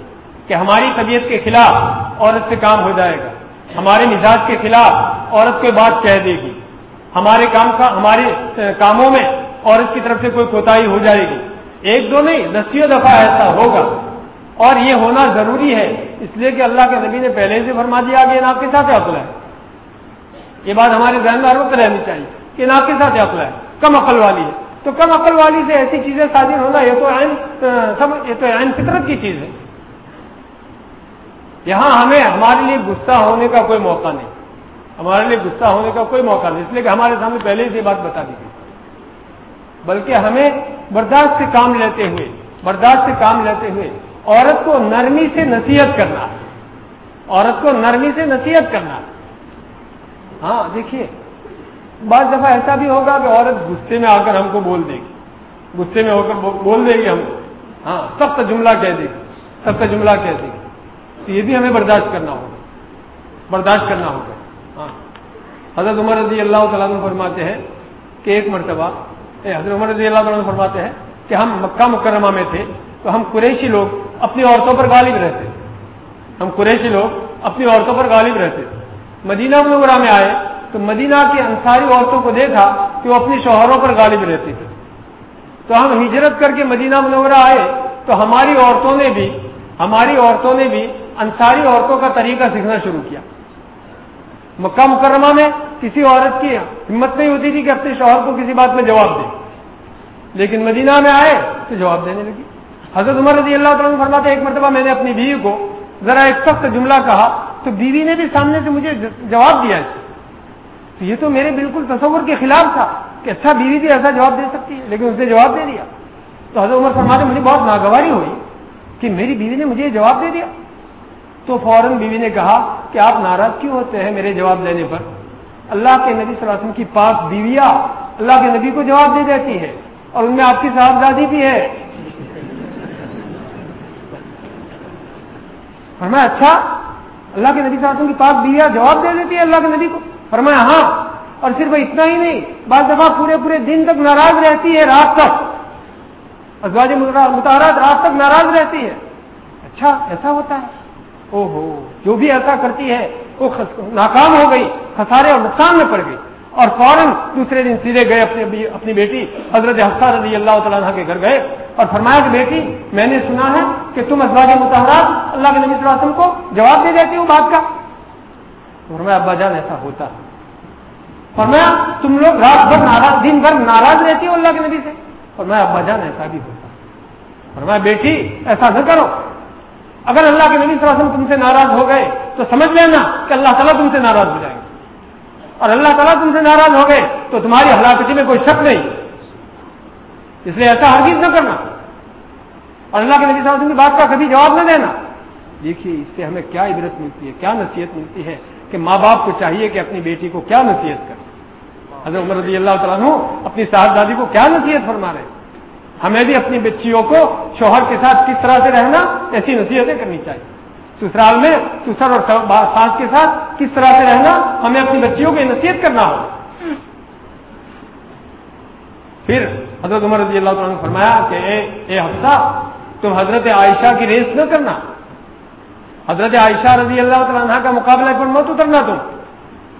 Speaker 1: کہ ہماری طبیعت کے خلاف عورت سے کام ہو جائے گا، ہمارے مزاج کے خلاف عورت کوئی بات کہہ دے گی۔ ہمارے کام کا، ہمارے کاموں میں عورت کی طرف سے کوئی کوتا ہو جائے گی۔ ایک دو نہیں، دسیوں دفعہ ایسا ہوگا۔ اور یہ ہونا ضروری ہے، اس لیے کہ اللہ کے نبی نے پہلے سے فرما دیا کہ آپ کے ساتھ عقل ہے۔ یہ بات ہمارے ذہن میں ہر وقت رہنی چاہیے۔ کہ آپ کے ساتھ عقل ہے، کم عقل والی ہے۔ تو کم عقل والی سے ایسی چیزیں شادی ہونا یہ تو عین یہ تو عین فطرت کی چیز ہے۔ یہاں ہمیں ہمارے لیے غصہ ہونے کا کوئی موقع نہیں۔ ہمارے لیے غصہ ہونے کا کوئی موقع نہیں۔ اس لیے کہ ہمارے سامنے پہلے ہی سے بات بتا دی گئی۔ بلکہ ہمیں برداشت سے کام لیتے ہوئے، برداشت سے کام لیتے ہوئے عورت کو نرمی سے نصیحت کرنا، عورت کو نرمی سے نصیحت کرنا۔ ہاں دیکھیے۔ بعض دفعہ ایسا بھی ہوگا کہ عورت غصے میں آ کر ہم کو بول دے گی۔ غصے میں ہو کر بول دے گی ہم کو۔ ہاں سخت جملہ کہہ دے گی۔ سخت جملہ کہہ دے گی۔ تو یہ بھی ہمیں برداشت کرنا ہوگا۔ برداشت کرنا ہوگا۔ ہاں۔ حضرت عمر رضی اللہ تعالیٰ فرماتے ہیں کہ ایک مرتبہ حضرت عمر رضی اللہ تعالیٰ فرماتے ہیں کہ ہم مکہ مکرمہ میں تھے تو ہم قریشی لوگ اپنی عورتوں پر غالب رہتے۔ ہم قریشی لوگ اپنی عورتوں پر غالب رہتے۔ مدینہ منورہ میں آئے تو مدینہ کی انصاری عورتوں کو دیکھا کہ وہ اپنی شوہروں پر غالب رہتی تھی۔ تو ہم ہجرت کر کے مدینہ منورہ آئے تو ہماری عورتوں نے بھی، ہماری عورتوں نے بھی انصاری عورتوں کا طریقہ سیکھنا شروع کیا۔ مکہ مکرمہ میں کسی عورت کی ہمت نہیں ہوتی تھی کہ اپنے شوہر کو کسی بات میں جواب دے۔ لیکن مدینہ میں آئے تو جواب دینے لگی۔ حضرت عمر رضی اللہ تعالیٰ فرماتے ایک مرتبہ میں نے اپنی بیوی کو ذرا ایک سخت جملہ کہا تو بیوی نے بھی سامنے سے مجھے جواب دیا اس تو یہ تو میرے بالکل تصور کے خلاف تھا کہ اچھا بیوی بھی ایسا جواب دے سکتی ہے، لیکن اس نے جواب دے دیا۔ تو حضرت عمر فرماتے مجھے بہت ناگواری ہوئی کہ میری بیوی نے مجھے جواب دے دیا۔ تو فوراً بیوی نے کہا کہ آپ ناراض کیوں ہوتے ہیں میرے جواب دینے پر؟ اللہ کے نبی صلی اللہ علیہ وسلم کی پاک بیویا اللہ کے نبی کو جواب دے دیتی ہے اور ان میں آپ کی صاحبزادی بھی ہے۔ فرمایا اچھا اللہ کے نبی صلی اللہ علیہ وسلم کی پاک بیویا جواب دے دیتی ہے اللہ کے نبی کو۔ فرمایا ہاں اور صرف اتنا ہی نہیں، بعض دفعہ پورے پورے دن تک ناراض رہتی ہے، رات تک۔ ازواج متحرات رات تک ناراض رہتی ہے۔ اچھا ایسا ہوتا ہے؟ او ہو جو بھی ایسا کرتی ہے، وہ ناکام ہو گئی، خسارے اور نقصان میں پڑ گئی۔ اور فوراً دوسرے دن سیدھے گئے، اپنی اپنی بیٹی حضرت حفصہ رضی اللہ تعالیٰ کے گھر گئے اور فرمایا کہ بیٹی، میں نے سنا ہے کہ تم ازواج متحرات اللہ کے نبی صلی اللہ علیہ وسلم کو جواب دے دیتی ہوں بات کا۔ فرمایا، ابا جان، ایسا ہوتا فرمایا، تم لوگ رات بھر ناراض، دن بھر ناراض رہتی ہو اللہ کے نبی سے؟ اور میں ابا جان ایسا بھی ہوتا۔ فرمایا، بیٹی، ایسا نہ کرو۔ اگر اللہ کے نبی صلی اللہ علیہ وسلم تم سے ناراض ہو گئے، تو سمجھ لینا کہ اللہ تعالیٰ تم سے ناراض ہو جائیں گے۔ اور اللہ تعالیٰ تم سے ناراض ہو گئے، تو تمہاری ہلاکتی میں کوئی شک نہیں۔ اس لیے ایسا ہرگیز نہ کرنا۔ اور اللہ کے نبی صلی اللہ علیہ وسلم کی بات کا کبھی جواب نہ دینا۔ دیکھیے، اس سے ہمیں کیا عبرت ملتی ہے، کیا نصیحت ملتی ہے۔ کہ ماں باپ کو چاہیے کہ اپنی بیٹی کو کیا نصیحت کر سکے۔ حضرت عمر رضی اللہ تعالیٰ اپنی صاحبزادی کو کیا نصیحت فرما رہے ہمیں بھی اپنی بچیوں کو شوہر کے ساتھ کس طرح سے رہنا ایسی نصیحتیں کرنی چاہیے۔ سسرال میں سسر اور سانس کے ساتھ کس طرح سے رہنا ہمیں اپنی بچیوں کو نصیحت کرنا ہو پھر حضرت عمر رضی اللہ تعالیٰ نے فرمایا کہ اے اے حفصہ، تم حضرت عائشہ کی ریس نہ کرنا۔ حضرت عائشہ رضی اللہ تعالیٰ کا مقابلہ پر مت اترنا تم۔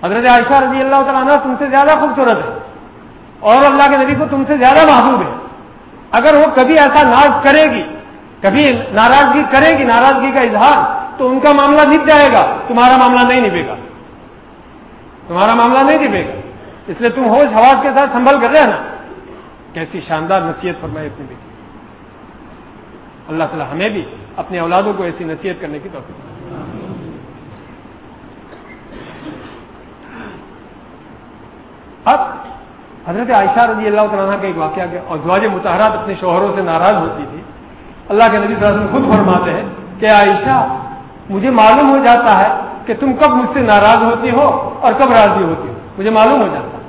Speaker 1: حضرت عائشہ رضی اللہ تعالیٰ تم سے زیادہ خوبصورت ہے۔ اور اللہ کے نبی کو تم سے زیادہ محبوب ہے۔ اگر وہ کبھی ایسا ناز کرے گی، کبھی ناراضگی کرے گی، ناراضگی کا اظہار، تو ان کا معاملہ نپ جائے گا۔ تمہارا معاملہ نہیں نبے گا۔ تمہارا معاملہ نہیں نبے گا۔ اس لیے تم ہوش حواس کے ساتھ سنبھل کر رہے نا کیسی شاندار نصیحت فرمائے اپنی بیٹی۔ اللہ تعالیٰ ہمیں بھی اپنے اولادوں کو ایسی نصیحت کرنے کی توفیق اب حضرت عائشہ رضی اللہ تعالیٰ کا ایک واقعہ کیا اور زواج متحرات اپنے شوہروں سے ناراض ہوتی تھی۔ اللہ کے نبی صلی اللہ علیہ وسلم خود فرماتے ہیں کہ عائشہ، مجھے معلوم ہو جاتا ہے کہ تم کب مجھ سے ناراض ہوتی ہو اور کب راضی ہوتی ہو۔ مجھے معلوم ہو جاتا۔ ہے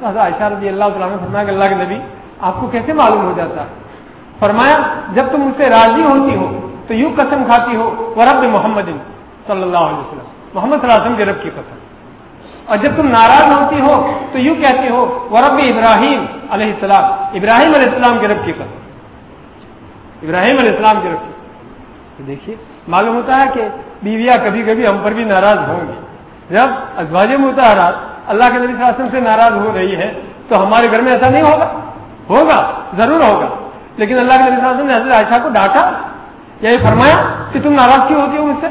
Speaker 1: تو حضرت عائشہ رضی اللہ تعالیٰ نے فرمایا کہ اللہ کے نبی، آپ کو کیسے معلوم ہو جاتا ہے؟ فرمایا، جب تم مجھ سے راضی ہوتی ہو، تو یوں قسم کھاتی ہو، ورب محمد صلی اللہ علیہ وسلم۔ محمد صلی اللہ علیہ وسلم کے رب کی قسم۔ اور جب تم ناراض ہوتی ہو، تو یوں کہتی ہو، ورب ابراہیم علیہ السلام۔ ابراہیم علیہ السلام کے رب کی قسم۔ ابراہیم علیہ السلام کی رب کی تو دیکھیے، معلوم ہوتا ہے کہ بیویاں کبھی کبھی ہم پر بھی ناراض ہوں گی۔ جب ازواج متحرات اللہ کے نبی صلی اللہ علیہ وسلم سے ناراض ہو رہی ہے تو ہمارے گھر میں ایسا نہیں ہوگا؟ ہوگا، ضرور ہوگا۔ لیکن اللہ کے نبی صلی اللہ علیہ وسلم نے حضرت عائشہ کو ڈانٹا، یا یہ فرمایا کہ تم ناراض کیوں ہوتی ہو مجھ سے؟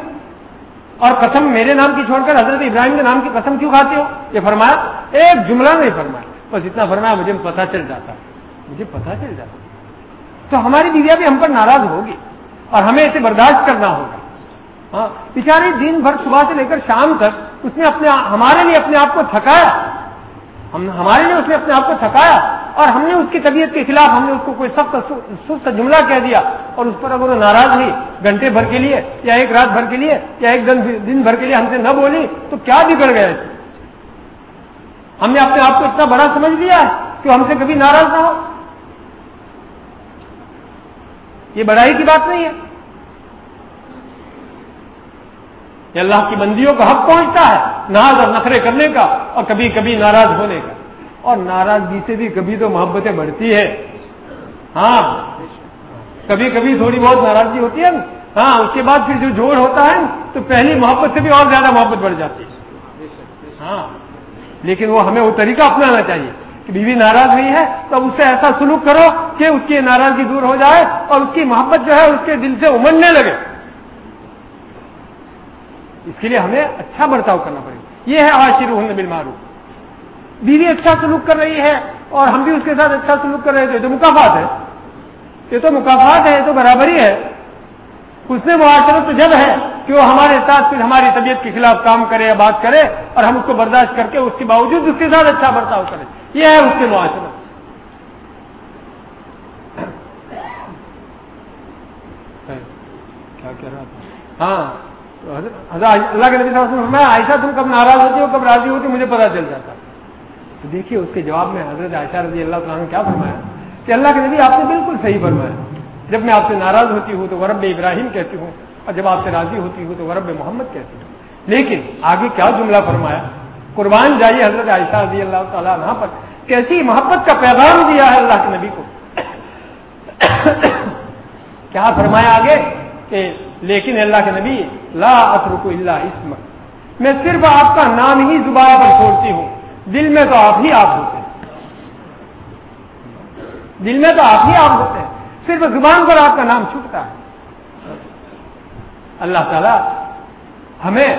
Speaker 1: اور قسم میرے نام کی چھوڑ کر حضرت ابراہیم کے نام کی قسم کیوں کھاتے ہو؟ یہ فرمایا، ایک جملہ نہیں فرمایا، بس اتنا فرمایا، مجھے پتا چل جاتا۔ مجھے پتا چل جاتا۔ تو ہماری بیویاں بھی ہم پر ناراض ہوگی اور ہمیں اسے برداشت کرنا ہوگا۔ ہاں بیچاری دن بھر صبح سے لے کر شام تک اس نے اپنے ہمارے لیے اپنے آپ کو تھکایا۔ ہم، ہمارے لیے اس نے اپنے آپ کو تھکایا۔ اور ہم نے اس کی طبیعت کے خلاف ہم نے اس کو کوئی سخت سست جملہ کہہ دیا اور اس پر اگر وہ ناراض ہوئی گھنٹے بھر کے لیے یا ایک رات بھر کے لیے یا ایک دن دن بھر کے لیے ہم سے نہ بولی تو کیا بگڑ گیا اس ہم نے اپنے آپ کو اتنا بڑا سمجھ لیا کہ ہم سے کبھی ناراض نہ ہو۔ یہ بڑائی کی بات نہیں ہے۔ یہ اللہ کی بندیوں کا حق پہنچتا ہے ناز اور نخرے کرنے کا اور کبھی کبھی ناراض ہونے کا۔ اور ناراضگی سے بھی کبھی تو محبتیں بڑھتی ہے ہاں کبھی کبھی تھوڑی بہت ناراضگی ہوتی ہے۔ ہاں اس کے بعد پھر جو جوڑ ہوتا ہے، تو پہلی محبت سے بھی اور زیادہ محبت بڑھ جاتی ہے۔ ہاں لیکن وہ ہمیں وہ طریقہ اپنانا چاہیے کہ بیوی ناراض ہوئی ہے، تو اس سے ایسا سلوک کرو کہ اس کی ناراضگی دور ہو جائے اور اس کی محبت جو ہے، اس کے دل سے امننے لگے۔ اس کے لیے ہمیں اچھا برتاؤ کرنا پڑے۔ گا یہ ہے آشر ہند بل بیوی اچھا سلوک کر رہی ہے اور ہم بھی اس کے ساتھ اچھا سلوک کر رہے تھے تو مقافات ہے۔ یہ تو مقافات ہے، یہ تو برابری ہے۔ اس نے معاشرت تو جب ہے کہ وہ ہمارے ساتھ پھر ہماری طبیعت کے خلاف کام کرے یا بات کرے اور ہم اس کو برداشت کر کے اس کے باوجود اس کے ساتھ اچھا برتاؤ کریں یہ ہے اس کے معاشرت۔ کیا کہہ رہا تھا؟ ہاں اللہ کے نبی صلی میں عائشہ تم کب ناراض ہوتی ہو، کب راضی ہوتی مجھے پتا چل جاتا۔ تو دیکھیے اس کے جواب میں حضرت عائشہ رضی اللہ تعالیٰ نے کیا فرمایا کہ اللہ کے نبی آپ نے بالکل صحیح فرمایا۔ جب میں آپ سے ناراض ہوتی ہوں تو ورب ابراہیم کہتی ہوں اور جب آپ سے راضی ہوتی ہوں تو ورب محمد کہتی ہوں۔ لیکن آگے کیا جملہ فرمایا؟ قربان جائیے حضرت عائشہ رضی اللہ تعالیٰ عنہ پر۔ کیسی محبت کا پیغام دیا ہے اللہ کے نبی کو۔ کیا فرمایا آگے کہ لیکن اللہ کے نبی لا اترک اللہ اسم میں صرف آپ کا نام ہی زبان پر چھوڑتی ہوں۔ دل میں تو آپ ہی آپ ہوتے ہیں۔ دل میں تو آپ ہی آپ ہوتے ہیں۔ صرف زبان پر آپ کا نام چھوٹتا ہے۔ اللہ تعالیٰ ہمیں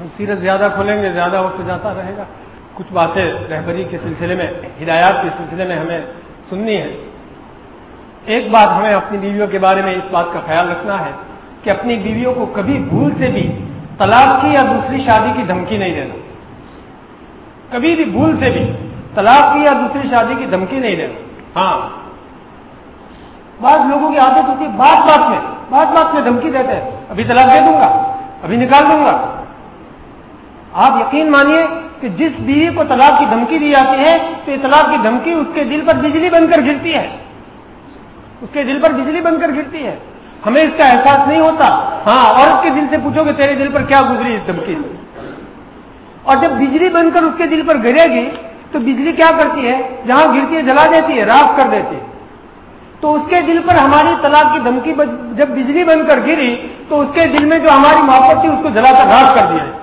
Speaker 1: ہم سیرت زیادہ کھولیں گے، زیادہ وقت جاتا رہے گا۔ کچھ باتیں رہبری کے سلسلے میں، ہدایات کے سلسلے میں ہمیں سننی ہے ایک بات ہمیں اپنی بیویوں کے بارے میں اس بات کا خیال رکھنا ہے کہ اپنی بیویوں کو کبھی بھول سے بھی طلاق کی یا دوسری شادی کی دھمکی نہیں دینا۔ کبھی بھی بھول سے بھی طلاق کی یا دوسری شادی کی دھمکی نہیں دینا۔ ہاں۔ بعض لوگوں کی عادت ہوتی ہے بات بات میں بات بات میں دھمکی دیتے ہیں۔ ابھی طلاق دے دوں گا، ابھی نکال دوں گا۔ آپ یقین مانیے کہ جس بیوی کو طلاق کی دھمکی دی جاتی ہے، تو یہ طلاق کی دھمکی اس کے دل پر بجلی بن کر گرتی ہے۔ اس کے دل پر بجلی بن کر گرتی ہے۔ ہمیں اس کا احساس نہیں ہوتا۔ ہاں عورت کے دل سے پوچھو کہ تیرے دل پر کیا گزری اس دھمکی سے؟ اور جب بجلی بن کر اس کے دل پر گرے گی، تو بجلی کیا کرتی ہے؟ جہاں گرتی ہے، جلا دیتی ہے راک کر دیتی ہے۔ تو اس کے دل پر ہماری طلاق کی دھمکی جب بجلی بن کر گری، تو اس کے دل میں جو ہماری محبت تھی، اس کو جلا کر راک کر دیا۔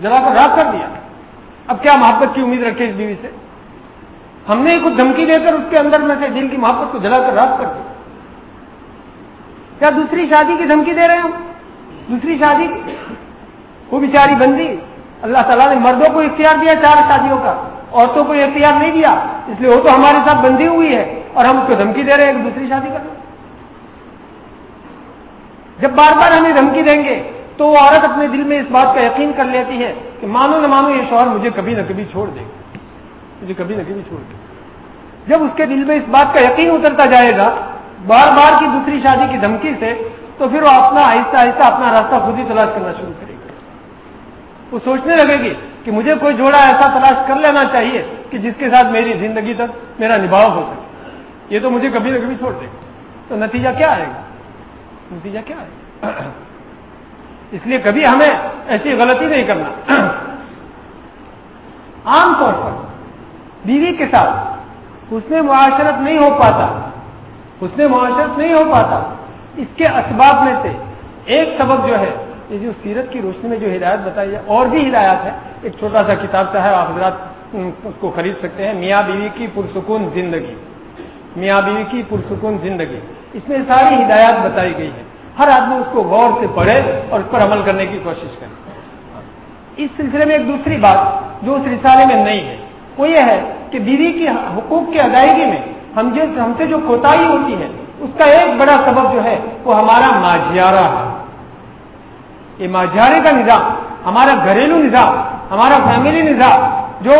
Speaker 1: جلا کر راک کر دیا، اب کیا محبت کی امید رکھے اس بیوی سے؟ ہم نے کچھ دھمکی دے کر اس کے اندر میں سے دل کی محبت کو جلا کر راک کر دیا۔ کیا دوسری شادی کی دھمکی دے رہے ہیں ہم؟ دوسری شادی کی؟ وہ بیچاری بندی، اللہ تعالیٰ نے مردوں کو اختیار دیا چار شادیوں کا، عورتوں کو اختیار نہیں دیا، اس لیے وہ تو ہمارے ساتھ بندی ہوئی ہے اور ہم اس کو دھمکی دے رہے ہیں کہ دوسری شادی کریں جب بار بار ہمیں دھمکی دیں گے تو وہ عورت اپنے دل میں اس بات کا یقین کر لیتی ہے کہ مانو نہ مانو یہ شوہر مجھے کبھی نہ کبھی چھوڑ دے گا۔ مجھے کبھی نہ کبھی چھوڑ دے گا۔ جب اس کے دل میں اس بات کا یقین اترتا جائے گا، بار بار کی دوسری شادی کی دھمکی سے، تو پھر وہ اپنا آہستہ آہستہ اپنا راستہ خود ہی تلاش کرنا شروع کرے گا۔ وہ سوچنے لگے گی کہ مجھے کوئی جوڑا ایسا تلاش کر لینا چاہیے کہ جس کے ساتھ میری زندگی تک میرا نباؤ ہو سکے۔ یہ تو مجھے کبھی نہ کبھی چھوڑ دے گا۔ تو نتیجہ کیا آئے گا؟ نتیجہ کیا آئے گا؟ اس لیے کبھی ہمیں ایسی غلطی نہیں کرنا۔ عام طور پر بیوی کے ساتھ اس میں معاشرت نہیں ہو پاتا، اس میں معاشرت نہیں ہو پاتا، اس کے اسباب میں سے ایک سبب جو ہے، یہ جو سیرت کی روشنی میں جو ہدایت بتائی ہے، اور بھی ہدایات ہے ایک چھوٹا سا کتاب کا ہے، آپ حضرات اس کو خرید سکتے ہیں۔ میاں بیوی کی پرسکون زندگی۔ میاں بیوی کی پرسکون زندگی۔ اس میں ساری ہدایات بتائی گئی ہے ہر آدمی اس کو غور سے پڑھے اور اس پر عمل کرنے کی کوشش کرے۔ اس سلسلے میں ایک دوسری بات جو اس رسالے میں نہیں ہے، وہ یہ ہے کہ بیوی کی حقوق کی ادائیگی میں ہم جس ہم سے جو کوتاہی ہوتی ہے، اس کا ایک بڑا سبب جو ہے، وہ ہمارا ماجھیارہ ہے۔ یہ ماجھیارے کا نظام، ہمارا گھریلو نظام، ہمارا فیملی نظام، جو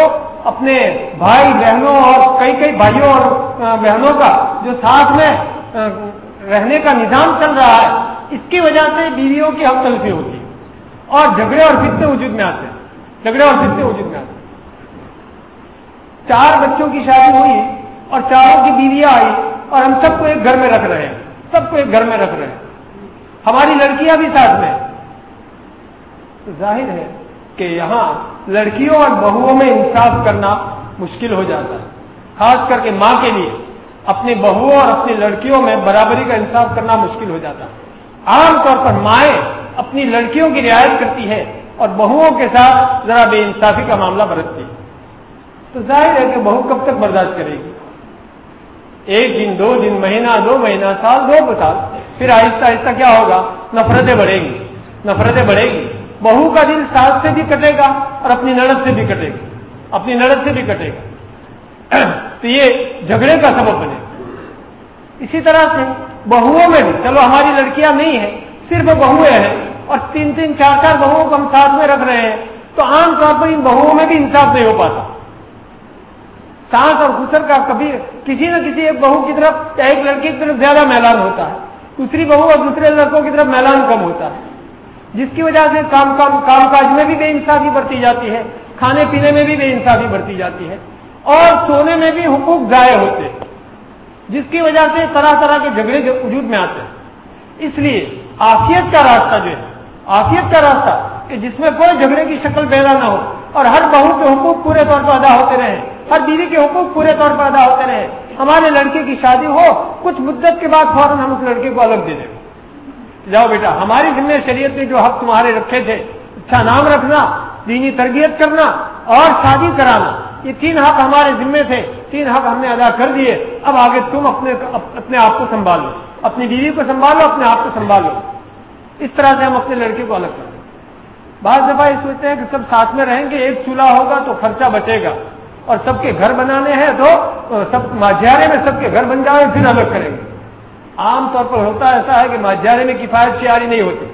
Speaker 1: اپنے بھائی بہنوں اور کئی کئی بھائیوں اور بہنوں کا جو ساتھ میں رہنے کا نظام چل رہا ہے اس کی وجہ سے بیویوں کی حق تلفی ہوتی ہے اور جھگڑے اور فتنے وجود میں آتے ہیں۔ جھگڑے اور فتنے وجود میں آتے ہیں۔ چار بچوں کی شادی ہوئی اور چاروں کی بیویاں آئی اور ہم سب کو ایک گھر میں رکھ رہے ہیں۔ سب کو ایک گھر میں رکھ رہے ہیں۔ ہماری لڑکیاں بھی ساتھ میں تو ظاہر ہے کہ یہاں لڑکیوں اور بہوؤں میں انصاف کرنا مشکل ہو جاتا ہے۔ خاص کر کے ماں کے لیے۔ اپنی بہوؤں اور اپنی لڑکیوں میں برابری کا انصاف کرنا مشکل ہو جاتا ہے۔ عام طور پر مائیں اپنی لڑکیوں کی رعایت کرتی ہے اور بہوؤں کے ساتھ ذرا بے انصافی کا معاملہ برتتی ہے تو ظاہر ہے کہ بہو کب تک برداشت کرے گی؟ ایک دن دو دن، مہینہ دو مہینہ، سال دو سال۔ پھر آہستہ آہستہ کیا ہوگا؟ نفرتیں بڑھیں گی، نفرتیں بڑھیں گی۔ بہو کا دل ساتھ سے بھی کٹے گا اور اپنی نڑد سے بھی کٹے گا۔ اپنی نڑد سے بھی کٹے گا۔ تو یہ جھگڑے کا سبب بنے۔ گا اسی طرح سے بہوؤں میں بھی۔ چلو ہماری لڑکیاں نہیں ہیں، صرف بہویں ہیں۔ اور تین تین چار چار بہوؤں کو ہم ساتھ میں رکھ رہے ہیں۔ تو عام طور پر ان بہوؤں میں بھی انصاف نہیں ہو پاتا۔ سانس اور خسر کا کبھی کسی نہ کسی ایک بہو کی طرف یا ایک لڑکی کی طرف زیادہ میلان ہوتا ہے۔ دوسری بہو اور دوسرے لڑکوں کی طرف میلان کم ہوتا ہے۔ جس کی وجہ سے کام کام کام کاج میں بھی بے انصافی برتی جاتی ہے۔ کھانے پینے میں بھی بے انصافی برتی جاتی ہے۔ اور سونے میں بھی حقوق ضائع ہوتے ہیں۔ جس کی وجہ سے طرح طرح کے جھگڑے وجود میں آتے ہیں۔ اس لیے آفیت کا راستہ جو ہے آفیت کا راستہ کہ جس میں کوئی جھگڑے کی شکل پیدا نہ ہو اور ہر بہو کے حقوق پورے طور پر ادا ہوتے رہے، ہر بیوی کے حقوق پورے طور پر ادا ہوتے رہے، ہمارے لڑکے کی شادی ہو، کچھ مدت کے بعد فوراً ہم اس لڑکے کو الگ دے دیں۔ جاؤ بیٹا، ہماری ذمہ شریعت نے جو حق تمہارے رکھے تھے اچھا نام رکھنا، دینی تربیت کرنا اور شادی کرانا، یہ تین حق ہمارے ذمے تھے۔ تین حق ہم نے ادا کر دیے، اب آگے تم اپنے اپنے آپ کو سنبھال لو اپنی بیوی کو سنبھالو، اپنے آپ کو سنبھالو۔ اس طرح سے ہم اپنے لڑکے کو الگ کر دیں بعض دفعہ یہ سوچتے ہیں کہ سب ساتھ میں رہیں گے، ایک چولہا ہوگا تو خرچہ بچے گا۔ اور سب کے گھر بنانے ہیں تو سب ماجھیارے میں سب کے گھر بن جائے پھر الگ کریں گے۔ عام طور پر ہوتا ایسا ہے کہ ماجھیارے میں کفایت شیاری نہیں ہوتی۔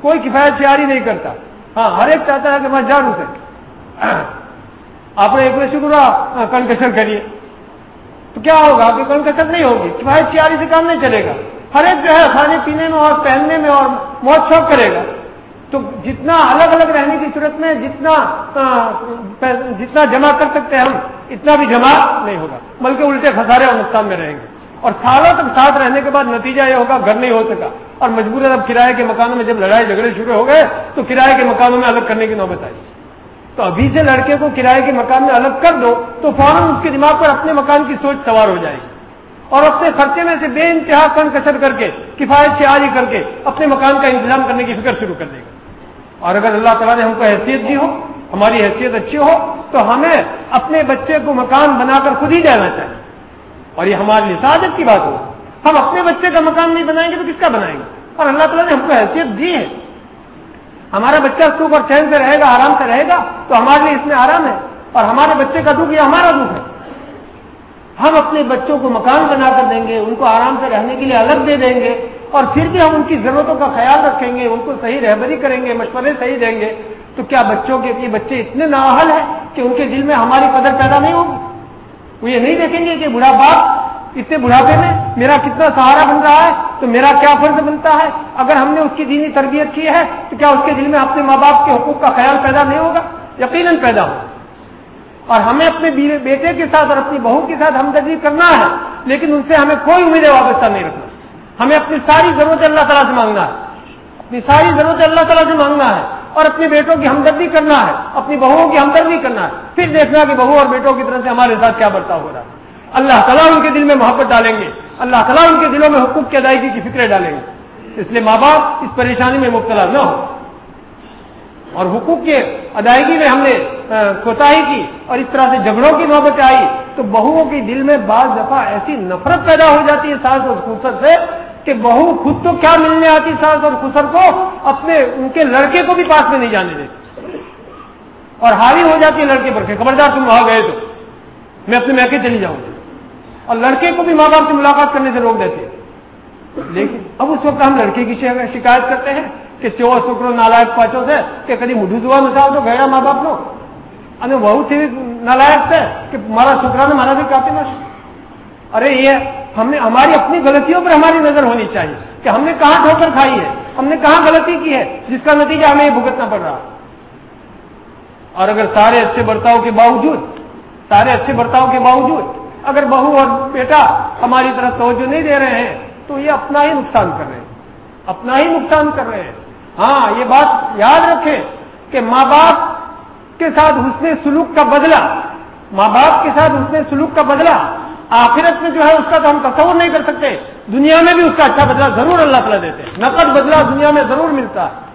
Speaker 1: کوئی کفایت شیاری نہیں کرتا۔ ہاں ہر ایک چاہتا ہے کہ میں جانوں سے۔ آپ نے ایک میں شکر کنکشن ہاں، کریے۔ تو کیا ہوگا؟ کہ کنکشن نہیں ہوگی؟ کفایت شیاری سے کام نہیں چلے گا۔ ہر ایک جو ہے، کھانے پینے میں اور پہننے میں اور موت شوق کرے گا۔ تو جتنا الگ الگ رہنے کی صورت میں جتنا جتنا جمع کر سکتے ہیں ہم، اتنا بھی جمع نہیں ہوگا۔ بلکہ الٹے خسارے اور نقصان میں رہیں گے۔ اور سالوں تک ساتھ رہنے کے بعد نتیجہ یہ ہوگا، گھر نہیں ہو سکا۔ اور مجبور اب کرائے کے مکانوں میں جب لڑائی جھگڑے شروع ہو گئے، تو کرائے کے مکانوں میں الگ کرنے کی نوبت آئی۔ تو ابھی سے لڑکے کو کرائے کے مکان میں الگ کر دو تو فوراً اس کے دماغ پر اپنے مکان کی سوچ سوار ہو جائے گی۔ اور اپنے خرچے میں سے بے انتہا کن کسر کر کے، کفایت سے آری کر کے اپنے مکان کا انتظام کرنے کی فکر شروع کر دے گا۔ اور اگر اللہ تعالیٰ نے ہم کو حیثیت دی ہو، ہماری حیثیت اچھی ہو، تو ہمیں اپنے بچے کو مکان بنا کر خود ہی جانا چاہیے۔ اور یہ ہمارے لیے سعادت کی بات ہو۔ ہم اپنے بچے کا مکان نہیں بنائیں گے تو کس کا بنائیں گے؟ اور اللہ تعالیٰ نے ہم کو حیثیت دی ہے۔ ہمارا بچہ سوکھ اور چین سے رہے گا آرام سے رہے گا، تو ہمارے لیے اس میں آرام ہے۔ اور ہمارے بچے کا دکھ یہ ہمارا دکھ ہے۔ ہم اپنے بچوں کو مکان بنا کر دیں گے، ان کو آرام سے رہنے کے لیے الگ دے دیں گے، اور پھر بھی ہم ان کی ضرورتوں کا خیال رکھیں گے، ان کو صحیح رہبری کریں گے، مشورے صحیح دیں گے۔ تو کیا بچوں کے یہ بچے اتنے نااہل ہیں کہ ان کے دل میں ہماری قدر پیدا نہیں ہوگی؟ وہ یہ نہیں دیکھیں گے کہ بڑھا باپ اتنے بڑھاپے میں میرا کتنا سہارا بن رہا ہے، تو میرا کیا فرض بنتا ہے؟ اگر ہم نے اس کی دینی تربیت کی ہے، تو کیا اس کے دل میں اپنے ماں باپ کے حقوق کا خیال پیدا نہیں ہوگا؟ یقیناً پیدا ہوگا۔ اور ہمیں اپنے بیٹے کے ساتھ اور اپنی بہو کے ساتھ ہمدردی کرنا ہے، لیکن ان سے ہمیں کوئی امید وابستہ نہیں رکھنا۔ ہمیں اپنی ساری ضرورتیں اللہ تعالیٰ سے مانگنا ہے۔ اپنی ساری ضرورتیں اللہ تعالیٰ سے مانگنا ہے۔ اور اپنے بیٹوں کی ہمدردی کرنا ہے، اپنی بہوؤں کی ہمدردی کرنا ہے۔ پھر دیکھنا کہ بہو اور بیٹوں کی طرف سے ہمارے ساتھ کیا برتاؤ ہو رہا ہے۔ اللہ تعالیٰ ان کے دل میں محبت ڈالیں گے۔ اللہ تعالیٰ ان کے دلوں میں حقوق کی ادائیگی کی فکریں ڈالیں گے۔ اس لیے ماں باپ اس پریشانی میں مبتلا نہ ہو اور حقوق کے ادائیگی میں ہم نے کوتاہی کی اور اس طرح سے جھگڑوں کی نوبت آئی تو بہوؤں کے دل میں بعض دفعہ ایسی نفرت پیدا ہو جاتی ہے ساس اور خسر سے کہ بہو خود تو کیا ملنے آتی ساس اور خسر کو؟ اپنے، ان کے لڑکے کو بھی پاس میں نہیں جانے دیتی اور حاوی ہو جاتی ہے لڑکے پر کہ خبردار تم وہاں گئے تو، میں اپنے میکے چلی جاؤں۔ اور لڑکے کو بھی ماں باپ سے ملاقات کرنے سے روک دیتے ہیں۔ لیکن اب اس وقت ہم لڑکے کی شکایت کرتے ہیں کہ چو شکروں نالائک پاچو سے کہ کدی مڈو دعا نہ چاہ دو گیا ماں باپ لوگ وہ تھی نالائک سے کہ مارا شکرا نے مارا بھی کرتے ارے یہ ہم نے ہماری اپنی غلطیوں پر ہماری نظر ہونی چاہیے کہ ہم نے کہاں ٹھوکر کھائی ہے، ہم نے کہاں غلطی کی ہے جس کا نتیجہ ہمیں یہ بھگتنا پڑ رہا۔ اور اگر سارے اچھے برتاؤ کے باوجود، سارے اچھے برتاؤ کے باوجود اگر بہو اور بیٹا ہماری طرف توجہ نہیں دے رہے ہیں، تو یہ اپنا ہی نقصان کر رہے ہیں۔ اپنا ہی نقصان کر رہے ہیں۔ ہاں یہ بات یاد رکھیں کہ ماں باپ کے ساتھ حسن سلوک کا بدلہ، ماں باپ کے ساتھ حسن سلوک کا بدلہ، آخرت میں جو ہے اس کا تو ہم تصور نہیں کر سکتے۔ دنیا میں بھی اس کا اچھا بدلہ ضرور اللہ تعالیٰ دیتے ہیں۔ نقد بدلہ دنیا میں ضرور ملتا۔ ہے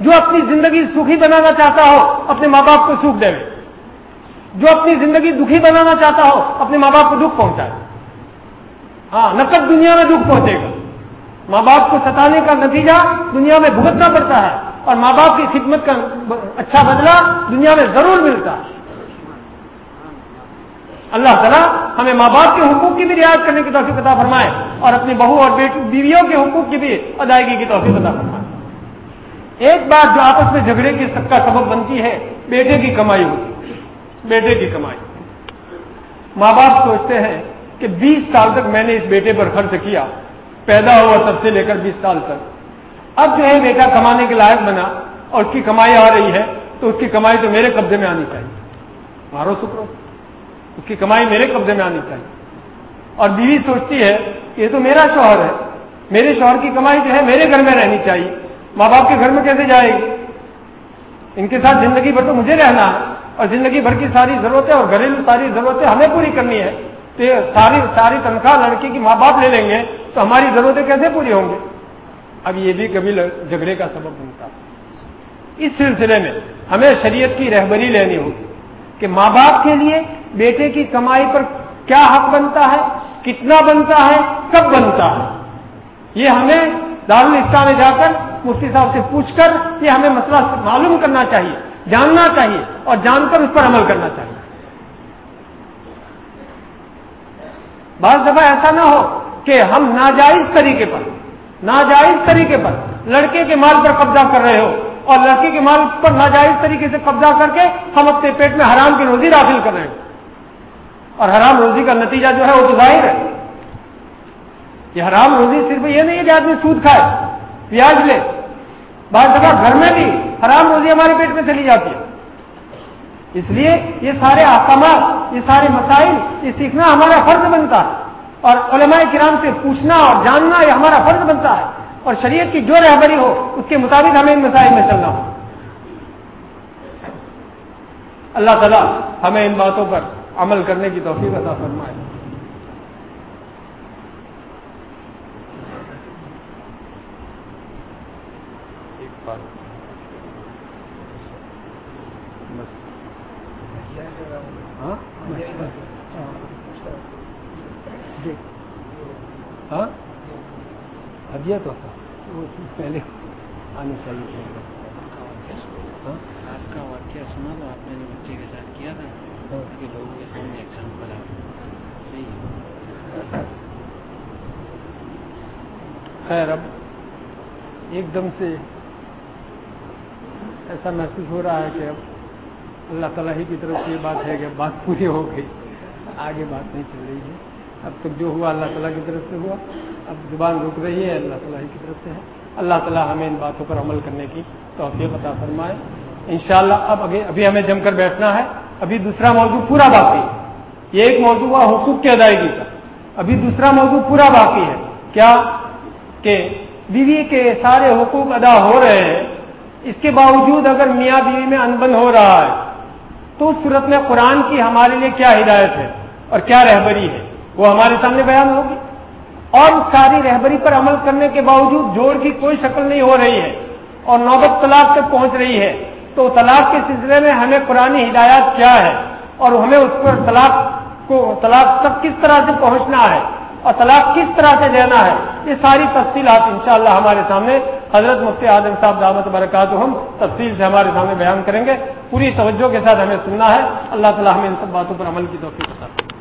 Speaker 1: جو اپنی زندگی سکھی بنانا چاہتا ہو، اپنے ماں باپ کو سکھ دے۔ جو اپنی زندگی دکھی بنانا چاہتا ہو، اپنے ماں باپ کو دکھ پہنچائے۔ ہاں نقد دنیا میں دکھ پہنچے گا۔ ماں باپ کو ستانے کا نتیجہ دنیا میں بھگتنا پڑتا ہے اور ماں باپ کی خدمت کا اچھا بدلہ دنیا میں ضرور ملتا ہے۔ اللہ تعالیٰ ہمیں ماں باپ کے حقوق کی بھی رعایت کرنے کی توفیق عطا فرمائے اور اپنی بہو اور بیویوں کے حقوق کی بھی ادائیگی کی توفیق عطا فرمائے۔ ایک بات جو آپس میں جھگڑے کی سب کا سبب بنتی ہے، بیٹے کی کمائی ہوتی بیٹے کی کمائی۔ ماں باپ سوچتے ہیں کہ بیس سال تک میں نے اس بیٹے پر خرچ کیا، پیدا ہوا تب سے لے کر بیس سال تک۔ اب جو ہے بیٹا کمانے کے لائق بنا اور اس کی کمائی آ رہی ہے، تو اس کی کمائی تو میرے قبضے میں آنی چاہیے۔ مارو سکرو، اس کی کمائی میرے قبضے میں آنی چاہیے۔ اور بیوی سوچتی ہے کہ یہ تو میرا شوہر ہے، میرے شوہر کی کمائی جو ہے میرے گھر میں رہنی چاہیے۔ ماں باپ کے گھر میں کیسے جائے گی؟ ان کے ساتھ زندگی بھر تو مجھے رہنا ہے۔ اور زندگی بھر کی ساری ضرورتیں اور گھریلو ساری ضرورتیں ہمیں پوری کرنی ہے، تو ساری ساری تنخواہ لڑکی کی ماں باپ لے لیں گے تو ہماری ضرورتیں کیسے پوری ہوں گی؟ اب یہ بھی کبھی جھگڑے کا سبب بنتا اس سلسلے میں ہمیں شریعت کی رہبری لینی ہوگی کہ ماں باپ کے لیے بیٹے کی کمائی پر کیا حق بنتا ہے، کتنا بنتا ہے، کب بنتا ہے۔ یہ ہمیں دارالفتہ میں جا کر مفتی صاحب سے پوچھ کر یہ ہمیں مسئلہ معلوم کرنا چاہیے۔ جاننا چاہیے اور جان کر اس پر عمل کرنا چاہیے۔ بعض دفعہ ایسا نہ ہو کہ ہم ناجائز طریقے پر، ناجائز طریقے پر لڑکے کے مال پر قبضہ کر رہے ہو اور لڑکے کے مال پر ناجائز طریقے سے قبضہ کر کے ہم اپنے پیٹ میں حرام کی روزی داخل کر رہے ہیں۔ اور حرام روزی کا نتیجہ جو ہے وہ تو ظاہر ہے۔ یہ حرام روزی صرف یہ نہیں ہے کہ آدمی سود کھائے، پیاز لے۔ بعض دفعہ گھر میں بھی حرام روزی ہمارے پیٹ میں چلی جاتی ہے۔ اس لیے یہ سارے احکامات، یہ سارے مسائل، یہ سیکھنا ہمارا فرض بنتا ہے۔ اور علماء کرام سے پوچھنا اور جاننا یہ ہمارا فرض بنتا ہے۔ اور شریعت کی جو رہبری ہو، اس کے مطابق ہمیں ان مسائل میں چلنا ہو۔ اللہ تعالیٰ ہمیں ان باتوں پر عمل کرنے کی توفیق عطا فرمائے۔ ہاں جی ہاں ہدیہ تو وہ پہلے آنی چاہیے
Speaker 2: ہاں؟ آپ کا واقعہ سنا تو آپ نے جو بچے کے ساتھ کیا تھا کہ لوگوں کے سامنے ایگزامپل آپ صحیح
Speaker 1: خیر، اب ایک دم سے ایسا محسوس ہو رہا ہے کہ اب اللہ تعالیٰ ہی کی طرف سے یہ بات ہے کہ بات پوری ہو گئی۔ آگے بات نہیں چل رہی ہے۔ اب تک جو ہوا اللہ تعالیٰ کی طرف سے ہوا، اب زبان رک رہی ہے، اللہ تعالیٰ ہی کی طرف سے ہے۔ اللہ تعالیٰ ہمیں ان باتوں پر عمل کرنے کی توفیق عطا فرمائے۔ انشاءاللہ اب ابھی ہمیں جم کر بیٹھنا ہے۔ ابھی دوسرا موضوع پورا باقی ہے۔ یہ ایک موضوع ہوا حقوق کی ادائیگی کا۔ ابھی دوسرا موضوع پورا باقی ہے۔ کیا کہ بیوی کے سارے حقوق ادا ہو رہے ہیں؟ اس کے باوجود اگر میاں بیوی میں انبن ہو رہا ہے تو اس صورت میں قرآن کی ہمارے لیے کیا ہدایت ہے اور کیا رہبری ہے؟ وہ ہمارے سامنے بیان ہوگی۔ اور اس ساری رہبری پر عمل کرنے کے باوجود جوڑ کی کوئی شکل نہیں ہو رہی ہے اور نوبت طلاق تک پہنچ رہی ہے، تو طلاق کے سلسلے میں ہمیں پرانی ہدایات کیا ہے؟ اور ہمیں اس پر طلاق کو، طلاق تک کس طرح سے پہنچنا ہے؟ اور طلاق کس طرح سے دینا ہے، یہ ساری تفصیلات انشاءاللہ ہمارے سامنے۔ حضرت مفتی اعظم صاحب دعوت برکات ہم تفصیل سے ہمارے سامنے بیان کریں گے۔ پوری توجہ کے ساتھ ہمیں سننا ہے۔ اللہ تعالیٰ ہمیں ان سب باتوں پر عمل کی توفیق کرتا